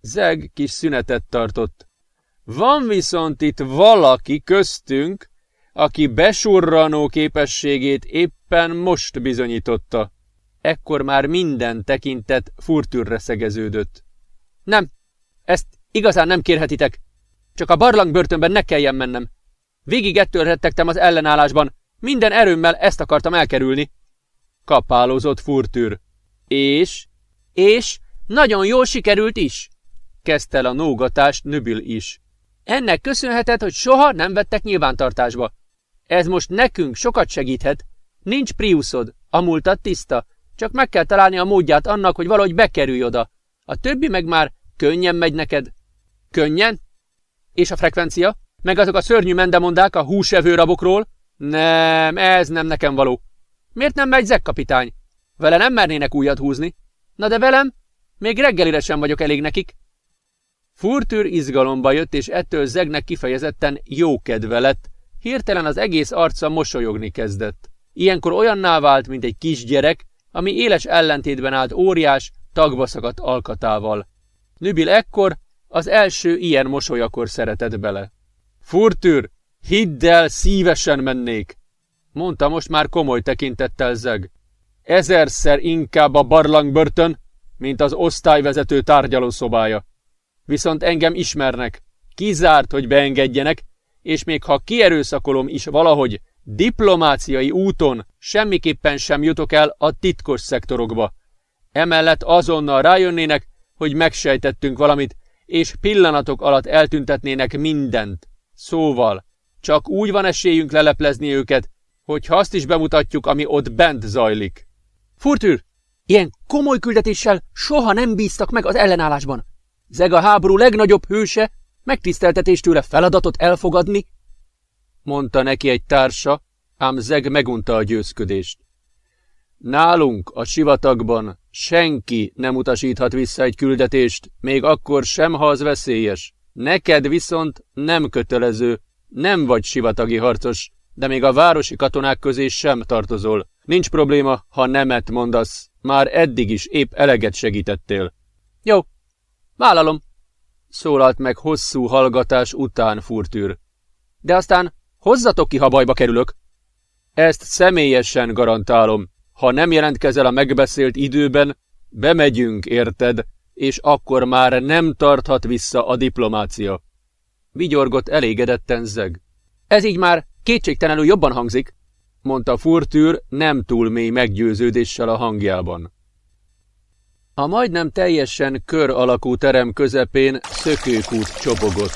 Zeg kis szünetet tartott. Van viszont itt valaki köztünk, aki besurranó képességét éppen most bizonyította. Ekkor már minden tekintet furtűrre szegeződött. Nem, ezt igazán nem kérhetitek. Csak a barlangbörtönben ne kelljen mennem. Végig ettől rettegtem az ellenállásban. Minden erőmmel ezt akartam elkerülni. Kapálózott furtűr. És? És? Nagyon jól sikerült is. Kezdte el a nógatást Nübil is. Ennek köszönheted, hogy soha nem vettek nyilvántartásba. Ez most nekünk sokat segíthet. Nincs Priusod, a múltat tiszta, csak meg kell találni a módját annak, hogy valahogy bekerülj oda. A többi meg már könnyen megy neked. Könnyen? És a frekvencia? Meg azok a szörnyű mendemondák a húsevő rabokról? Nem, ez nem nekem való. Miért nem megy Zek kapitány? Vele nem mernének újat húzni. Na de velem? Még reggelire sem vagyok elég nekik. Furtűr izgalomba jött, és ettől Zegnek kifejezetten jó kedve lett. Hirtelen az egész arca mosolyogni kezdett. Ilyenkor olyanná vált, mint egy kisgyerek, ami éles ellentétben állt óriás, tagba szakadt alkatával. Nübil ekkor az első ilyen mosolyakor szeretett bele. Furtűr, hidd el, szívesen mennék, mondta most már komoly tekintettel zeg. Ezerszer inkább a barlangbörtön, mint az osztályvezető tárgyalószobája. Viszont engem ismernek, kizárt, hogy beengedjenek, és még ha kierőszakolom is valahogy, diplomáciai úton semmiképpen sem jutok el a titkos szektorokba. Emellett azonnal rájönnének, hogy megsejtettünk valamit, és pillanatok alatt eltüntetnének mindent. Szóval, csak úgy van esélyünk leleplezni őket, hogyha azt is bemutatjuk, ami ott bent zajlik. Furtűr, ilyen komoly küldetéssel soha nem bíztak meg az ellenállásban. Zeg a háború legnagyobb hőse, megtiszteltetés tőle feladatot elfogadni, mondta neki egy társa, ám Zeg megunta a győzködést. Nálunk, a sivatagban senki nem utasíthat vissza egy küldetést, még akkor sem, ha az veszélyes. Neked viszont nem kötelező, nem vagy sivatagi harcos, de még a városi katonák közé sem tartozol. Nincs probléma, ha nemet mondasz. Már eddig is épp eleget segítettél. Jó, vállalom, szólalt meg hosszú hallgatás után furtűr. De aztán hozzatok ki, ha bajba kerülök. Ezt személyesen garantálom. Ha nem jelentkezel a megbeszélt időben, bemegyünk, érted, és akkor már nem tarthat vissza a diplomácia. Vigyorgott elégedetten zeg. Ez így már kétségtelenül jobban hangzik, mondta Furtűr nem túl mély meggyőződéssel a hangjában. A majdnem teljesen kör alakú terem közepén szökőkút csobogott.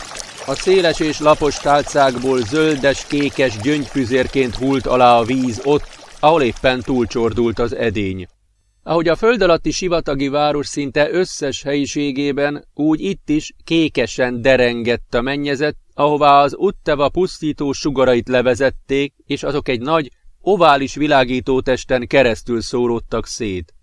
A széles és lapos tálcákból zöldes-kékes gyöngyfüzérként hult alá a víz ott, ahol éppen túlcsordult az edény. Ahogy a föld alatti sivatagi város szinte összes helyiségében, úgy itt is kékesen derengett a mennyezet, ahová az Utteva pusztító sugarait levezették, és azok egy nagy, ovális világítótesten keresztül szóródtak szét.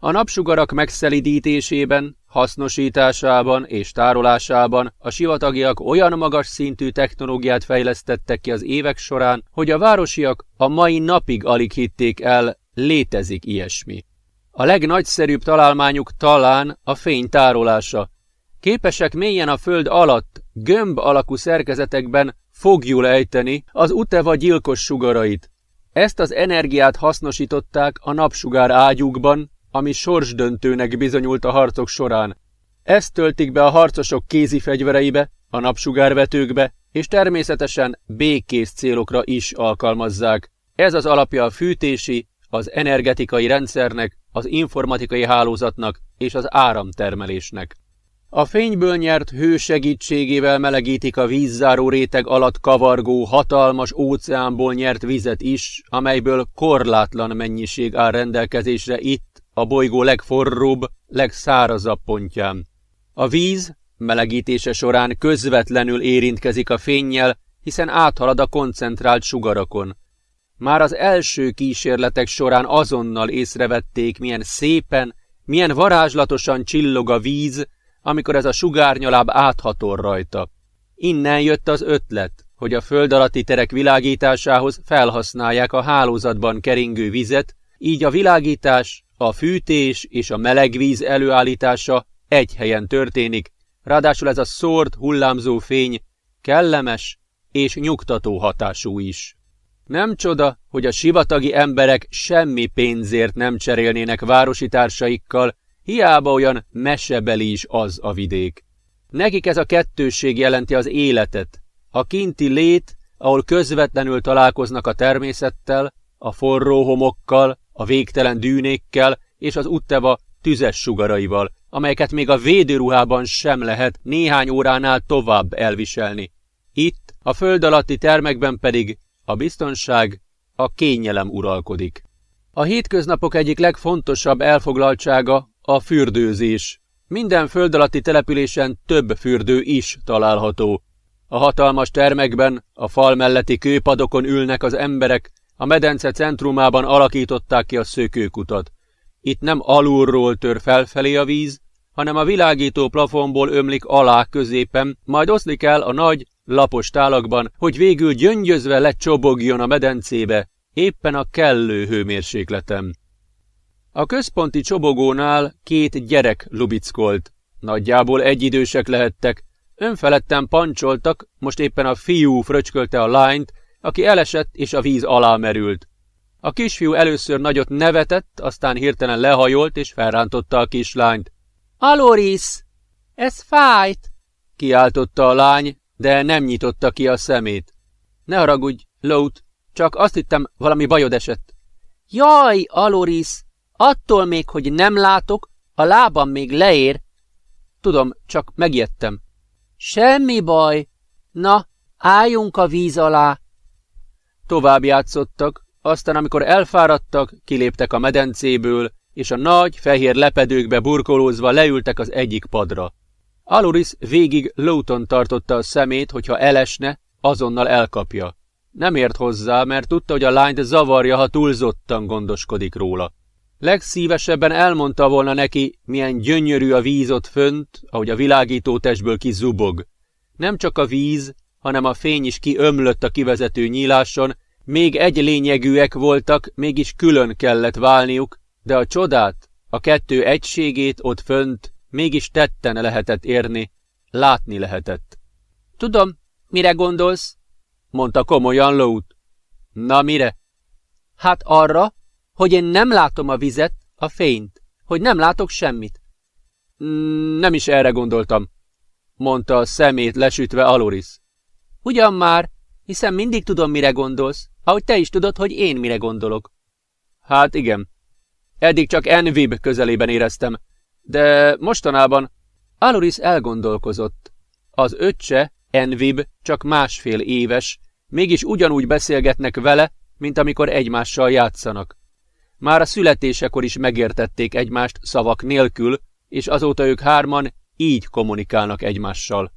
A napsugarak megszelidítésében, hasznosításában és tárolásában a sivatagiak olyan magas szintű technológiát fejlesztettek ki az évek során, hogy a városiak a mai napig alig hitték el, létezik ilyesmi. A legnagyszerűbb találmányuk talán a fény tárolása. Képesek mélyen a föld alatt, gömb alakú szerkezetekben fogjul ejteni az uteva gyilkos sugarait. Ezt az energiát hasznosították a napsugár ágyukban, ami sorsdöntőnek bizonyult a harcok során. Ezt töltik be a harcosok kézi fegyvereibe, a napsugárvetőkbe, és természetesen békész célokra is alkalmazzák. Ez az alapja a fűtési, az energetikai rendszernek, az informatikai hálózatnak és az áramtermelésnek. A fényből nyert hő segítségével melegítik a vízzáró réteg alatt kavargó, hatalmas óceánból nyert vizet is, amelyből korlátlan mennyiség áll rendelkezésre itt, a bolygó legforróbb, legszárazabb pontján. A víz melegítése során közvetlenül érintkezik a fénnyel, hiszen áthalad a koncentrált sugarakon. Már az első kísérletek során azonnal észrevették, milyen szépen, milyen varázslatosan csillog a víz, amikor ez a sugárnyaláb áthatol rajta. Innen jött az ötlet, hogy a föld alatti terek világításához felhasználják a hálózatban keringő vizet, így a világítás, a fűtés és a melegvíz előállítása egy helyen történik, ráadásul ez a szórt hullámzó fény kellemes és nyugtató hatású is. Nem csoda, hogy a sivatagi emberek semmi pénzért nem cserélnének városi társaikkal, hiába olyan mesebeli is az a vidék. Nekik ez a kettősség jelenti az életet, a kinti lét, ahol közvetlenül találkoznak a természettel, a forró homokkal, a végtelen dűnékkel és az utteva tüzes sugaraival, amelyeket még a védőruhában sem lehet néhány óránál tovább elviselni. Itt, a föld alatti termekben pedig a biztonság, a kényelem uralkodik. A hétköznapok egyik legfontosabb elfoglaltsága a fürdőzés. Minden föld alatti településen több fürdő is található. A hatalmas termekben, a fal melletti kőpadokon ülnek az emberek, a medence centrumában alakították ki a szökőkutat. Itt nem alulról tör felfelé a víz, hanem a világító plafonból ömlik alá középen, majd oszlik el a nagy, lapos tálakban, hogy végül gyöngyözve lecsobogjon a medencébe, éppen a kellő hőmérsékletem. A központi csobogónál két gyerek lubickolt. Nagyjából egyidősek lehettek. Önfeledten pancsoltak, most éppen a fiú fröcskölte a lányt, aki elesett és a víz alá merült. A kisfiú először nagyot nevetett, aztán hirtelen lehajolt és felrántotta a kislányt. Aloris! Ez fájt! kiáltotta a lány, de nem nyitotta ki a szemét. Ne haragudj, Lót, csak azt hittem, valami bajod esett. Jaj, Aloris! Attól még, hogy nem látok, a lábam még leér. Tudom, csak megijedtem. Semmi baj. Na, álljunk a víz alá. Tovább játszottak, aztán amikor elfáradtak, kiléptek a medencéből, és a nagy, fehér lepedőkbe burkolózva leültek az egyik padra. Aluris végig Lowton tartotta a szemét, hogyha elesne, azonnal elkapja. Nem ért hozzá, mert tudta, hogy a lányt zavarja, ha túlzottan gondoskodik róla. Legszívesebben elmondta volna neki, milyen gyönyörű a víz ott fönt, ahogy a világító testből kizubog. Nem csak a víz, hanem a fény is kiömlött a kivezető nyíláson, még egy lényegűek voltak, mégis külön kellett válniuk, de a csodát, a kettő egységét ott fönt mégis tetten lehetett érni, látni lehetett. Tudom, mire gondolsz? mondta komolyan Lót. Na mire? Hát arra, hogy én nem látom a vizet, a fényt, hogy nem látok semmit. Mm, nem is erre gondoltam, mondta a szemét lesütve Aloris. Ugyan már, hiszen mindig tudom, mire gondolsz, ahogy te is tudod, hogy én mire gondolok. Hát igen. Eddig csak Envib közelében éreztem, de mostanában Aloris elgondolkozott. Az öccse, Envib, csak másfél éves, mégis ugyanúgy beszélgetnek vele, mint amikor egymással játszanak. Már a születésekor is megértették egymást szavak nélkül, és azóta ők hárman így kommunikálnak egymással.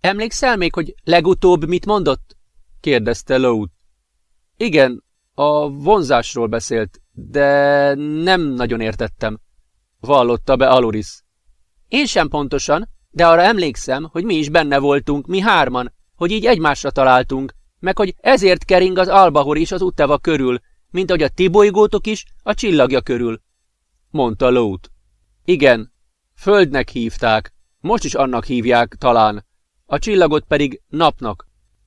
Emlékszel még, hogy legutóbb mit mondott? kérdezte Loud. Igen, a vonzásról beszélt, de nem nagyon értettem, vallotta be Aluris. Én sem pontosan, de arra emlékszem, hogy mi is benne voltunk, mi hárman, hogy így egymásra találtunk, meg hogy ezért kering az Albahor is az Uteva körül, mint ahogy a ti bolygótok is a csillagja körül. Mondta Lót. Igen, földnek hívták, most is annak hívják talán, a csillagot pedig napnak.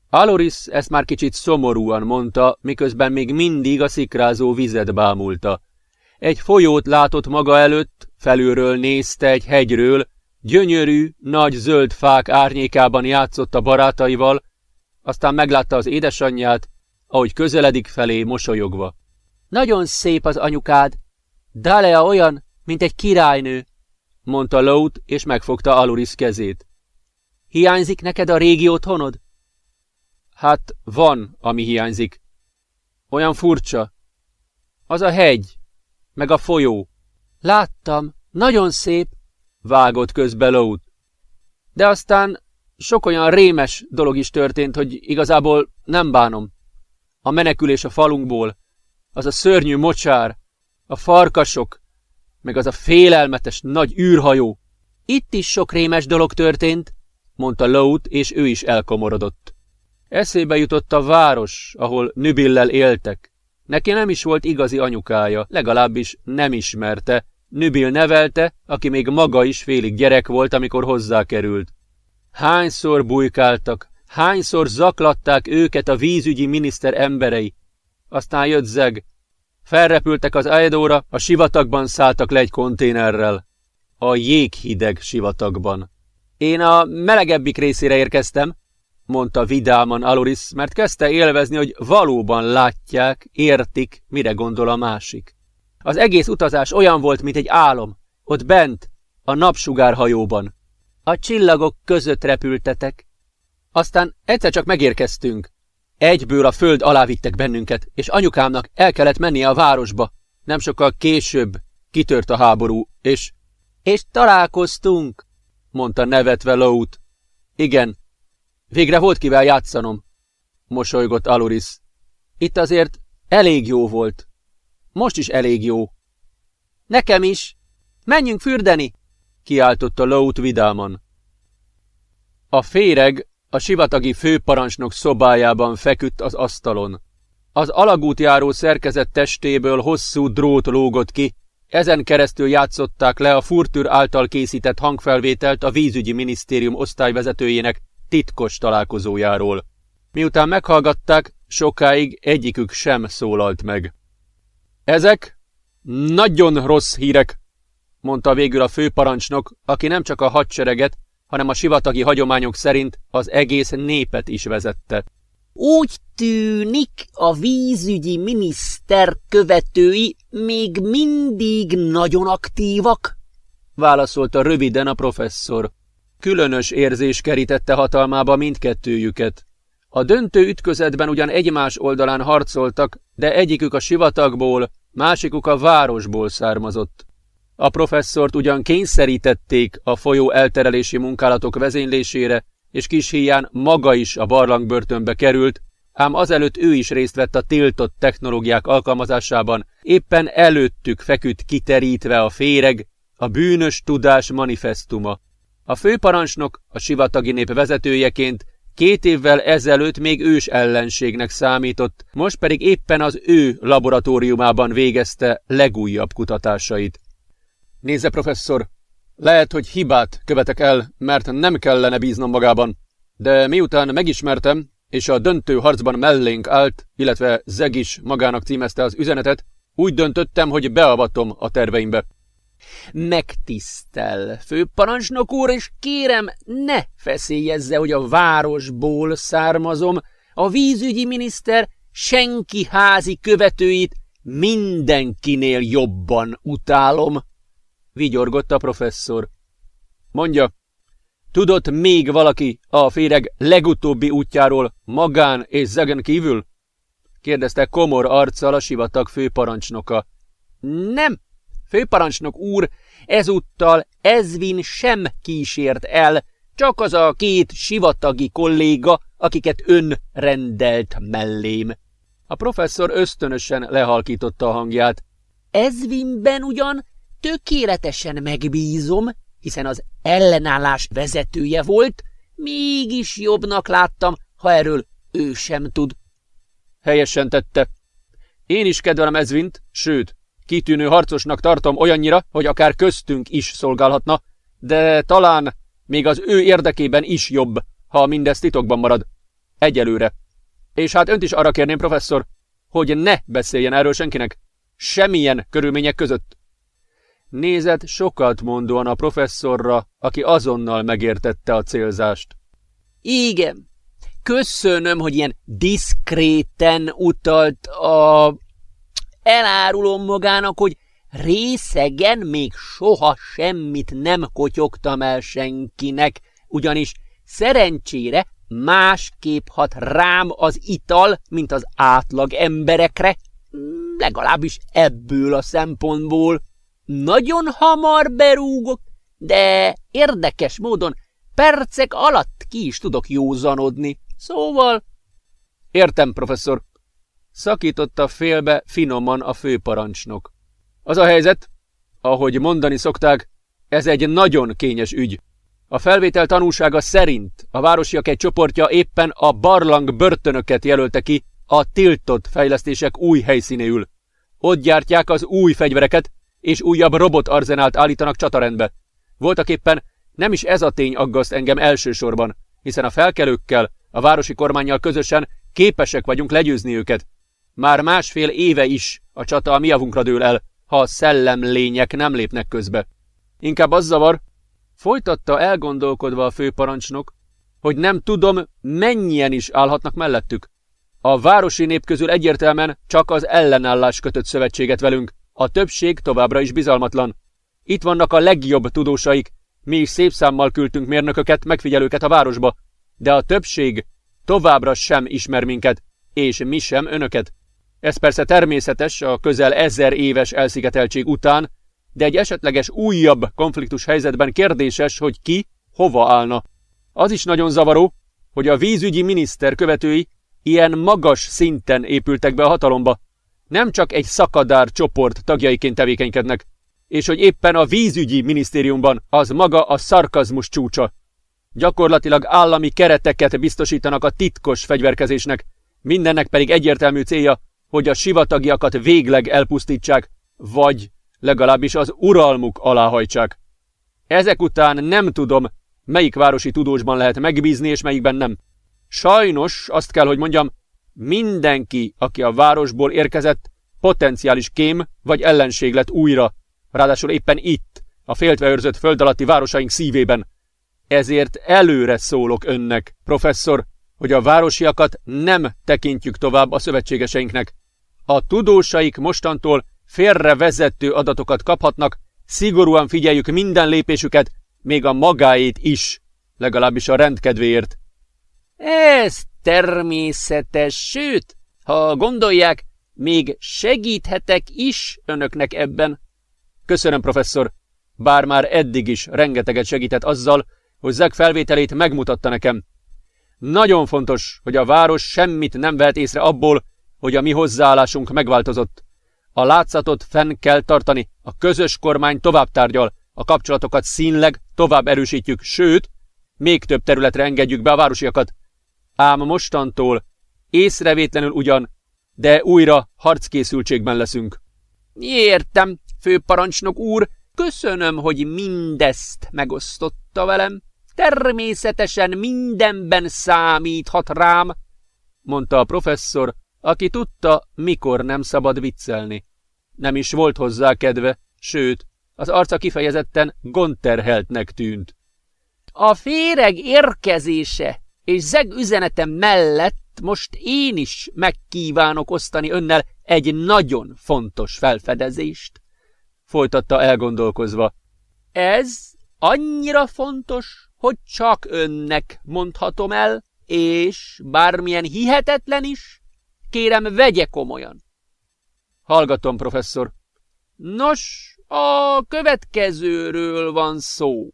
Aloris ezt már kicsit szomorúan mondta, miközben még mindig a szikrázó vizet bámulta. Egy folyót látott maga előtt, felülről nézte egy hegyről, gyönyörű, nagy zöld fák árnyékában játszott a barátaival, aztán meglátta az édesanyját, ahogy közeledik felé mosolyogva. Nagyon szép az anyukád. Dalea olyan, mint egy királynő, mondta Lout, és megfogta Aluris kezét. Hiányzik neked a régi otthonod? Hát van, ami hiányzik. Olyan furcsa. Az a hegy, meg a folyó. Láttam, nagyon szép, vágott közbe Lout. De aztán sok olyan rémes dolog is történt, hogy igazából nem bánom. A menekülés a falunkból, az a szörnyű mocsár, a farkasok, meg az a félelmetes nagy űrhajó. Itt is sok rémes dolog történt, mondta Lout, és ő is elkomorodott. Eszébe jutott a város, ahol Nübillel éltek. Neki nem is volt igazi anyukája, legalábbis nem ismerte. Nübil nevelte, aki még maga is félig gyerek volt, amikor hozzákerült. Hányszor bujkáltak, hányszor zaklatták őket a vízügyi miniszter emberei. Aztán jött zeg. Felrepültek az Aedóra, a sivatagban szálltak le egy konténerrel. A jéghideg sivatagban. Én a melegebbik részére érkeztem, mondta vidáman Aloris, mert kezdte élvezni, hogy valóban látják, értik, mire gondol a másik. Az egész utazás olyan volt, mint egy álom. Ott bent, a napsugárhajóban. A csillagok között repültetek. Aztán egyszer csak megérkeztünk. Egyből a föld alá vittek bennünket, és anyukámnak el kellett mennie a városba. Nem sokkal később kitört a háború, és... És találkoztunk, mondta nevetve Lout. Igen, végre volt kivel játszanom, mosolygott Aluris. Itt azért elég jó volt. Most is elég jó. Nekem is. Menjünk fürdeni, kiáltotta Lout vidáman. A féreg a sivatagi főparancsnok szobájában feküdt az asztalon. Az alagútjáró szerkezet testéből hosszú drót lógott ki, ezen keresztül játszották le a Furtür által készített hangfelvételt a vízügyi minisztérium osztályvezetőjének titkos találkozójáról. Miután meghallgatták, sokáig egyikük sem szólalt meg. Ezek nagyon rossz hírek, mondta végül a főparancsnok, aki nem csak a hadsereget, hanem a sivatagi hagyományok szerint az egész népet is vezette. Úgy tűnik, a vízügyi miniszter követői még mindig nagyon aktívak, válaszolta röviden a professzor. Különös érzés kerítette hatalmába mindkettőjüket. A döntő ütközetben ugyan egymás oldalán harcoltak, de egyikük a sivatagból, másikuk a városból származott. A professzort ugyan kényszerítették a folyó elterelési munkálatok vezénylésére, és kis híján maga is a barlangbörtönbe került, ám azelőtt ő is részt vett a tiltott technológiák alkalmazásában, éppen előttük feküdt kiterítve a féreg, a bűnös tudás manifestuma. A főparancsnok, a sivatagi nép vezetőjeként két évvel ezelőtt még ős ellenségnek számított, most pedig éppen az ő laboratóriumában végezte legújabb kutatásait. Nézze, professzor, lehet, hogy hibát követek el, mert nem kellene bíznom magában, de miután megismertem, és a döntő harcban mellénk állt, illetve Zeg is magának címezte az üzenetet, úgy döntöttem, hogy beavatom a terveimbe. Megtisztel, főparancsnok úr, és kérem, ne feszélyezze, hogy a városból származom. A vízügyi miniszter senki házi követőit mindenkinél jobban utálom. Vigyorgott a professzor. Mondja, tudott még valaki a féreg legutóbbi útjáról magán és zegen kívül? kérdezte komor arccal a sivatag főparancsnoka. Nem, főparancsnok úr, ezúttal Ezvin sem kísért el, csak az a két sivatagi kolléga, akiket ön rendelt mellém. A professzor ösztönösen lehalkította a hangját. Ezvinben ugyan tökéletesen megbízom, hiszen az ellenállás vezetője volt, mégis jobbnak láttam, ha erről ő sem tud. Helyesen tette. Én is kedvelem Ezvint, sőt, kitűnő harcosnak tartom olyannyira, hogy akár köztünk is szolgálhatna, de talán még az ő érdekében is jobb, ha mindez titokban marad. Egyelőre. És hát önt is arra kérném, professzor, hogy ne beszéljen erről senkinek. Semmilyen körülmények között. Nézett sokat mondóan a professzorra, aki azonnal megértette a célzást. Igen, köszönöm, hogy ilyen diszkréten utalt a... Elárulom magának, hogy részegen még soha semmit nem kotyogtam el senkinek, ugyanis szerencsére másképp hat rám az ital, mint az átlag emberekre, legalábbis ebből a szempontból. Nagyon hamar berúgok, de érdekes módon percek alatt ki is tudok józanodni. Szóval... Értem, professzor. Szakította félbe finoman a főparancsnok. Az a helyzet, ahogy mondani szokták, ez egy nagyon kényes ügy. A felvétel tanúsága szerint a városiak egy csoportja éppen a barlang börtönöket jelölte ki a tiltott fejlesztések új helyszínéül. Ott gyártják az új fegyvereket, és újabb robotarzenált állítanak csatarendbe. Voltak éppen nem is ez a tény aggaszt engem elsősorban, hiszen a felkelőkkel, a városi kormányjal közösen képesek vagyunk legyőzni őket. Már másfél éve is a csata a mi javunkra dől el, ha a szellemlények nem lépnek közbe. Inkább az zavar, folytatta elgondolkodva a főparancsnok, hogy nem tudom, mennyien is állhatnak mellettük. A városi nép közül egyértelműen csak az ellenállás kötött szövetséget velünk, a többség továbbra is bizalmatlan. Itt vannak a legjobb tudósaik, mi is szép számmal küldtünk mérnököket, megfigyelőket a városba, de a többség továbbra sem ismer minket, és mi sem önöket. Ez persze természetes a közel ezer éves elszigeteltség után, de egy esetleges újabb konfliktus helyzetben kérdéses, hogy ki hova állna. Az is nagyon zavaró, hogy a vízügyi miniszter követői ilyen magas szinten épültek be a hatalomba, nem csak egy szakadár csoport tagjaiként tevékenykednek, és hogy éppen a vízügyi minisztériumban az maga a szarkazmus csúcsa. Gyakorlatilag állami kereteket biztosítanak a titkos fegyverkezésnek, mindennek pedig egyértelmű célja, hogy a sivatagiakat végleg elpusztítsák, vagy legalábbis az uralmuk aláhajtsák. Ezek után nem tudom, melyik városi tudósban lehet megbízni, és melyikben nem. Sajnos azt kell, hogy mondjam, Mindenki, aki a városból érkezett, potenciális kém vagy ellenség lett újra, ráadásul éppen itt, a féltve őrzött föld alatti városaink szívében. Ezért előre szólok önnek, professzor, hogy a városiakat nem tekintjük tovább a szövetségeseinknek. A tudósaik mostantól félrevezető adatokat kaphatnak, szigorúan figyeljük minden lépésüket, még a magáét is, legalábbis a rendkedvéért. Ez természetes, sőt, ha gondolják, Még segíthetek is önöknek ebben. Köszönöm, professzor, bár már eddig is rengeteget segített azzal, hogy Zeg felvételét megmutatta nekem. Nagyon fontos, hogy a város semmit nem vehet észre abból, hogy a mi hozzáállásunk megváltozott. A látszatot fenn kell tartani, a közös kormány tovább tárgyal, a kapcsolatokat színleg tovább erősítjük, sőt, még több területre engedjük be a városiakat. Ám mostantól, észrevétlenül ugyan, de újra harckészültségben leszünk. Értem, főparancsnok úr, köszönöm, hogy mindezt megosztotta velem. Természetesen mindenben számíthat rám, mondta a professzor, aki tudta, mikor nem szabad viccelni. Nem is volt hozzá kedve, sőt, az arca kifejezetten gondterheltnek tűnt. A féreg érkezése és zeg üzenetem mellett most én is megkívánok osztani önnel egy nagyon fontos felfedezést. Folytatta elgondolkozva. Ez annyira fontos, hogy csak önnek mondhatom el, és bármilyen hihetetlen is, kérem, vegye komolyan. Hallgatom, professzor. Nos, a következőről van szó.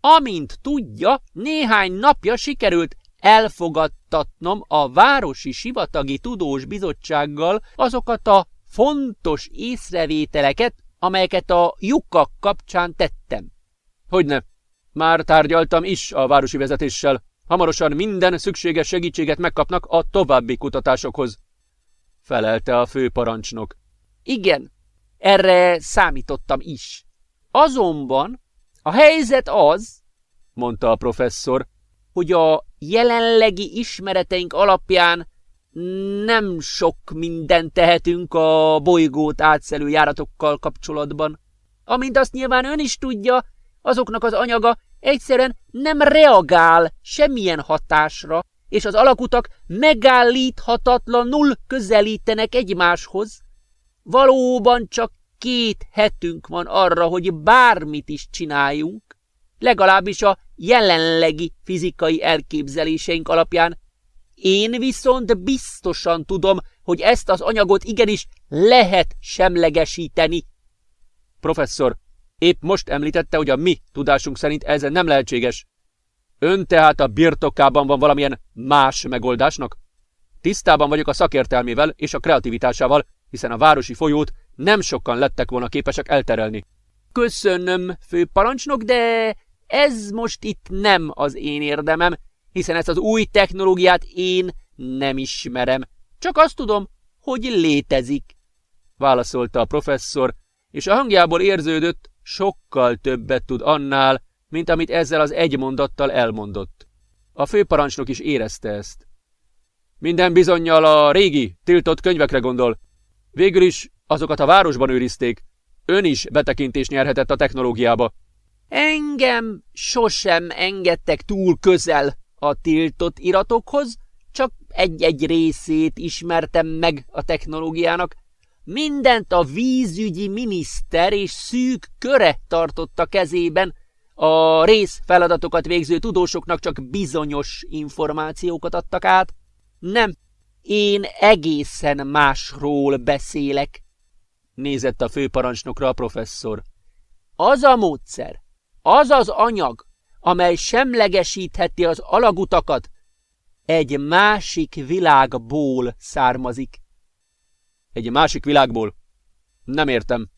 Amint tudja, néhány napja sikerült elfogadtatnom a Városi Sivatagi Tudós Bizottsággal azokat a fontos észrevételeket, amelyeket a lyukak kapcsán tettem. Hogyne, már tárgyaltam is a városi vezetéssel. Hamarosan minden szükséges segítséget megkapnak a további kutatásokhoz. Felelte a főparancsnok. Igen, erre számítottam is. Azonban a helyzet az, mondta a professzor, hogy a jelenlegi ismereteink alapján nem sok mindent tehetünk a bolygót átszelő járatokkal kapcsolatban. Amint azt nyilván ön is tudja, azoknak az anyaga egyszerűen nem reagál semmilyen hatásra, és az alakutak megállíthatatlanul közelítenek egymáshoz. Valóban csak két hetünk van arra, hogy bármit is csináljunk, legalábbis a jelenlegi fizikai elképzeléseink alapján. Én viszont biztosan tudom, hogy ezt az anyagot igenis lehet semlegesíteni. Professzor, épp most említette, hogy a mi tudásunk szerint ez nem lehetséges. Ön tehát a birtokában van valamilyen más megoldásnak? Tisztában vagyok a szakértelmével és a kreativitásával, hiszen a városi folyót nem sokan lettek volna képesek elterelni. Köszönöm, főparancsnok, de ez most itt nem az én érdemem, hiszen ezt az új technológiát én nem ismerem. Csak azt tudom, hogy létezik. Válaszolta a professzor, és a hangjából érződött, sokkal többet tud annál, mint amit ezzel az egy mondattal elmondott. A főparancsnok is érezte ezt. Minden bizonyal a régi, tiltott könyvekre gondol. Végül is azokat a városban őrizték. Ön is betekintést nyerhetett a technológiába. Engem sosem engedtek túl közel a tiltott iratokhoz, csak egy-egy részét ismertem meg a technológiának. Mindent a vízügyi miniszter és szűk köre tartotta kezében, a rész feladatokat végző tudósoknak csak bizonyos információkat adtak át. Nem, én egészen másról beszélek, nézett a főparancsnokra a professzor. Az a módszer, az az anyag, amely semlegesítheti az alagutakat, egy másik világból származik. Egy másik világból? Nem értem.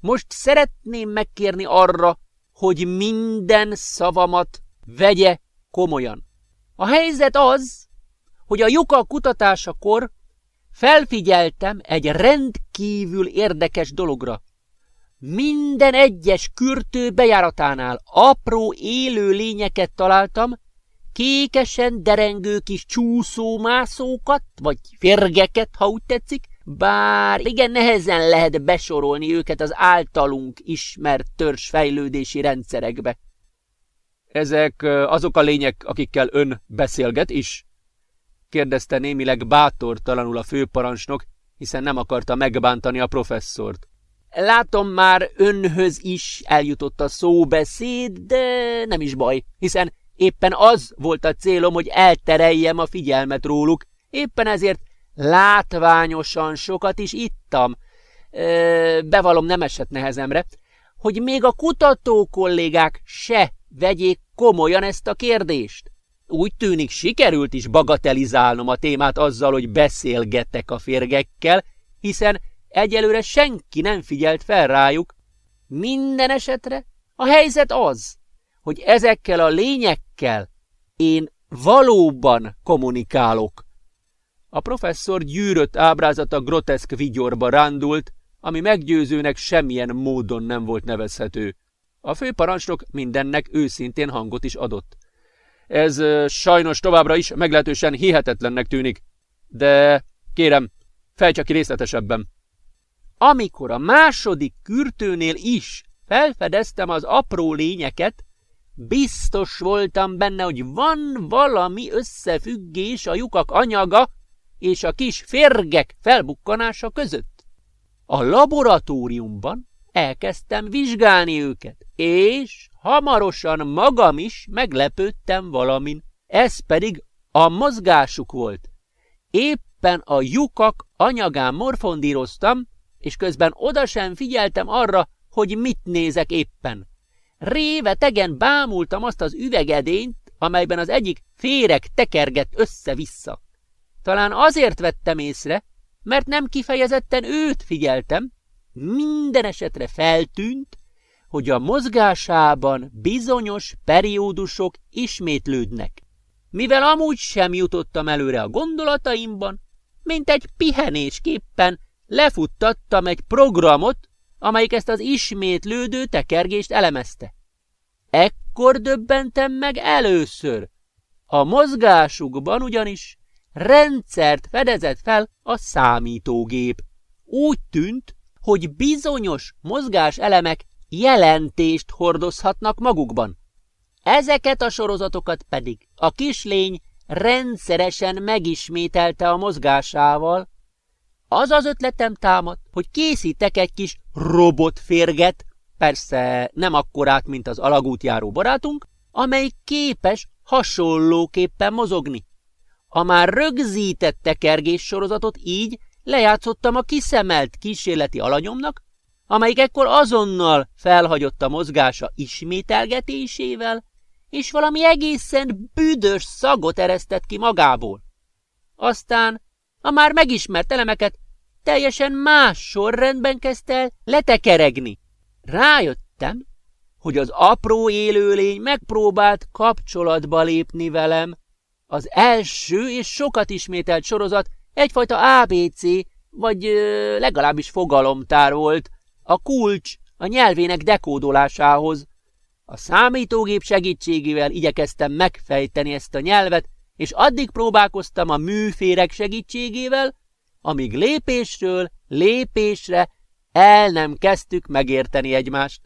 Most szeretném megkérni arra, hogy minden szavamat vegye komolyan. A helyzet az, hogy a lyuka kutatásakor felfigyeltem egy rendkívül érdekes dologra. Minden egyes kürtő bejáratánál apró élő lényeket találtam, kékesen derengő kis csúszómászókat, vagy férgeket, ha úgy tetszik, bár igen nehezen lehet besorolni őket az általunk ismert törzsfejlődési rendszerekbe. Ezek azok a lények, akikkel ön beszélget is? kérdezte némileg bátortalanul a főparancsnok, hiszen nem akarta megbántani a professzort. Látom már önhöz is eljutott a szóbeszéd, de nem is baj, hiszen éppen az volt a célom, hogy eltereljem a figyelmet róluk, éppen ezért látványosan sokat is ittam, ö, bevallom nem esett nehezemre, hogy még a kutató kollégák se vegyék komolyan ezt a kérdést. Úgy tűnik, sikerült is bagatelizálnom a témát azzal, hogy beszélgettek a férgekkel, hiszen egyelőre senki nem figyelt fel rájuk. Minden esetre a helyzet az, hogy ezekkel a lényekkel én valóban kommunikálok. A professzor gyűrött ábrázata groteszk vigyorba rándult, ami meggyőzőnek semmilyen módon nem volt nevezhető. A főparancsnok mindennek őszintén hangot is adott. Ez sajnos továbbra is meglehetősen hihetetlennek tűnik. De kérem, fejtse ki részletesebben. Amikor a második kürtőnél is felfedeztem az apró lényeket, biztos voltam benne, hogy van valami összefüggés a lyukak anyaga és a kis férgek felbukkanása között. A laboratóriumban elkezdtem vizsgálni őket, és hamarosan magam is meglepődtem valamin. Ez pedig a mozgásuk volt. Éppen a lyukak anyagán morfondíroztam, és közben oda sem figyeltem arra, hogy mit nézek éppen. Révetegen bámultam azt az üvegedényt, amelyben az egyik féreg tekergett össze-vissza. Talán azért vettem észre, mert nem kifejezetten őt figyeltem, minden esetre feltűnt, hogy a mozgásában bizonyos periódusok ismétlődnek. Mivel amúgy sem jutottam előre a gondolataimban, mint egy pihenésképpen lefuttattam egy programot, amelyik ezt az ismétlődő tekergést elemezte. Ekkor döbbentem meg először. A mozgásukban ugyanis rendszert fedezett fel a számítógép. Úgy tűnt, hogy bizonyos mozgás elemek jelentést hordozhatnak magukban. Ezeket a sorozatokat pedig a kislény rendszeresen megismételte a mozgásával. Az az ötletem támad, hogy készítek egy kis robotférget, persze nem akkorát, mint az alagútjáró barátunk, amely képes hasonlóképpen mozogni. A már rögzített tekergés sorozatot így lejátszottam a kiszemelt kísérleti alanyomnak, amelyik ekkor azonnal felhagyott a mozgása ismételgetésével, és valami egészen büdös szagot eresztett ki magából. Aztán a már megismert elemeket teljesen más sorrendben kezdte el letekeregni. Rájöttem, hogy az apró élőlény megpróbált kapcsolatba lépni velem. Az első és sokat ismételt sorozat egyfajta ABC, vagy ö, legalábbis fogalomtár volt, a kulcs a nyelvének dekódolásához. A számítógép segítségével igyekeztem megfejteni ezt a nyelvet, és addig próbálkoztam a műférek segítségével, amíg lépésről lépésre el nem kezdtük megérteni egymást.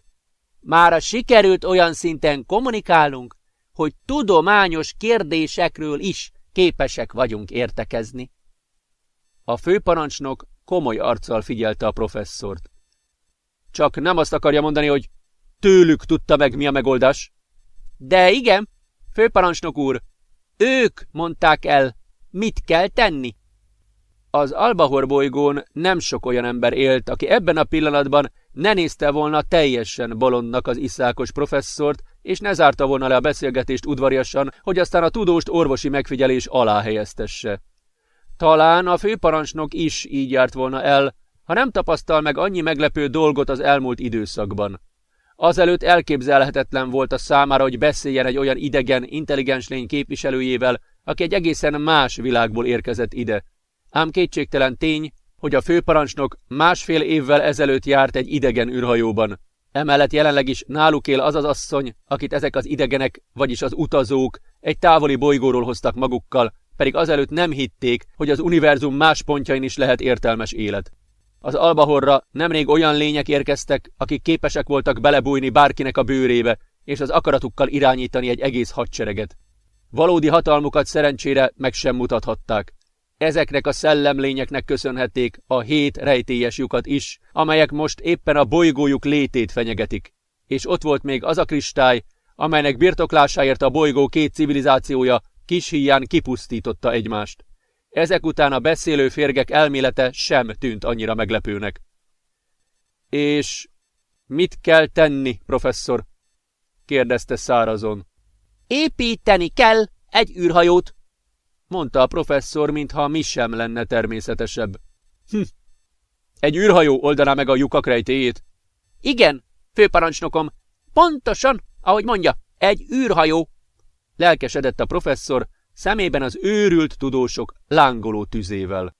Mára sikerült olyan szinten kommunikálnunk, hogy tudományos kérdésekről is képesek vagyunk értekezni. A főparancsnok komoly arccal figyelte a professzort. Csak nem azt akarja mondani, hogy tőlük tudta meg, mi a megoldás. De igen, főparancsnok úr, ők mondták el, mit kell tenni. Az Albahor bolygón nem sok olyan ember élt, aki ebben a pillanatban ne nézte volna teljesen bolondnak az iszákos professzort, és ne zárta volna le a beszélgetést udvariasan, hogy aztán a tudóst orvosi megfigyelés alá helyeztesse. Talán a főparancsnok is így járt volna el, ha nem tapasztal meg annyi meglepő dolgot az elmúlt időszakban. Azelőtt elképzelhetetlen volt a számára, hogy beszéljen egy olyan idegen, intelligens lény képviselőjével, aki egy egészen más világból érkezett ide. Ám kétségtelen tény, hogy a főparancsnok másfél évvel ezelőtt járt egy idegen űrhajóban. Emellett jelenleg is náluk él az az asszony, akit ezek az idegenek, vagyis az utazók egy távoli bolygóról hoztak magukkal, pedig azelőtt nem hitték, hogy az univerzum más pontjain is lehet értelmes élet. Az Albahorra nemrég olyan lények érkeztek, akik képesek voltak belebújni bárkinek a bőrébe, és az akaratukkal irányítani egy egész hadsereget. Valódi hatalmukat szerencsére meg sem mutathatták. Ezeknek a szellemlényeknek köszönhették a hét rejtélyes lyukat is, amelyek most éppen a bolygójuk létét fenyegetik. És ott volt még az a kristály, amelynek birtoklásáért a bolygó két civilizációja kis híján kipusztította egymást. Ezek után a beszélő férgek elmélete sem tűnt annyira meglepőnek. És mit kell tenni, professzor? kérdezte szárazon. Építeni kell egy űrhajót, mondta a professzor, mintha mi sem lenne természetesebb. Hm. Egy űrhajó oldaná meg a lyukak rejtéjét? Igen, főparancsnokom, pontosan, ahogy mondja, egy űrhajó. Lelkesedett a professzor, szemében az őrült tudósok lángoló tüzével.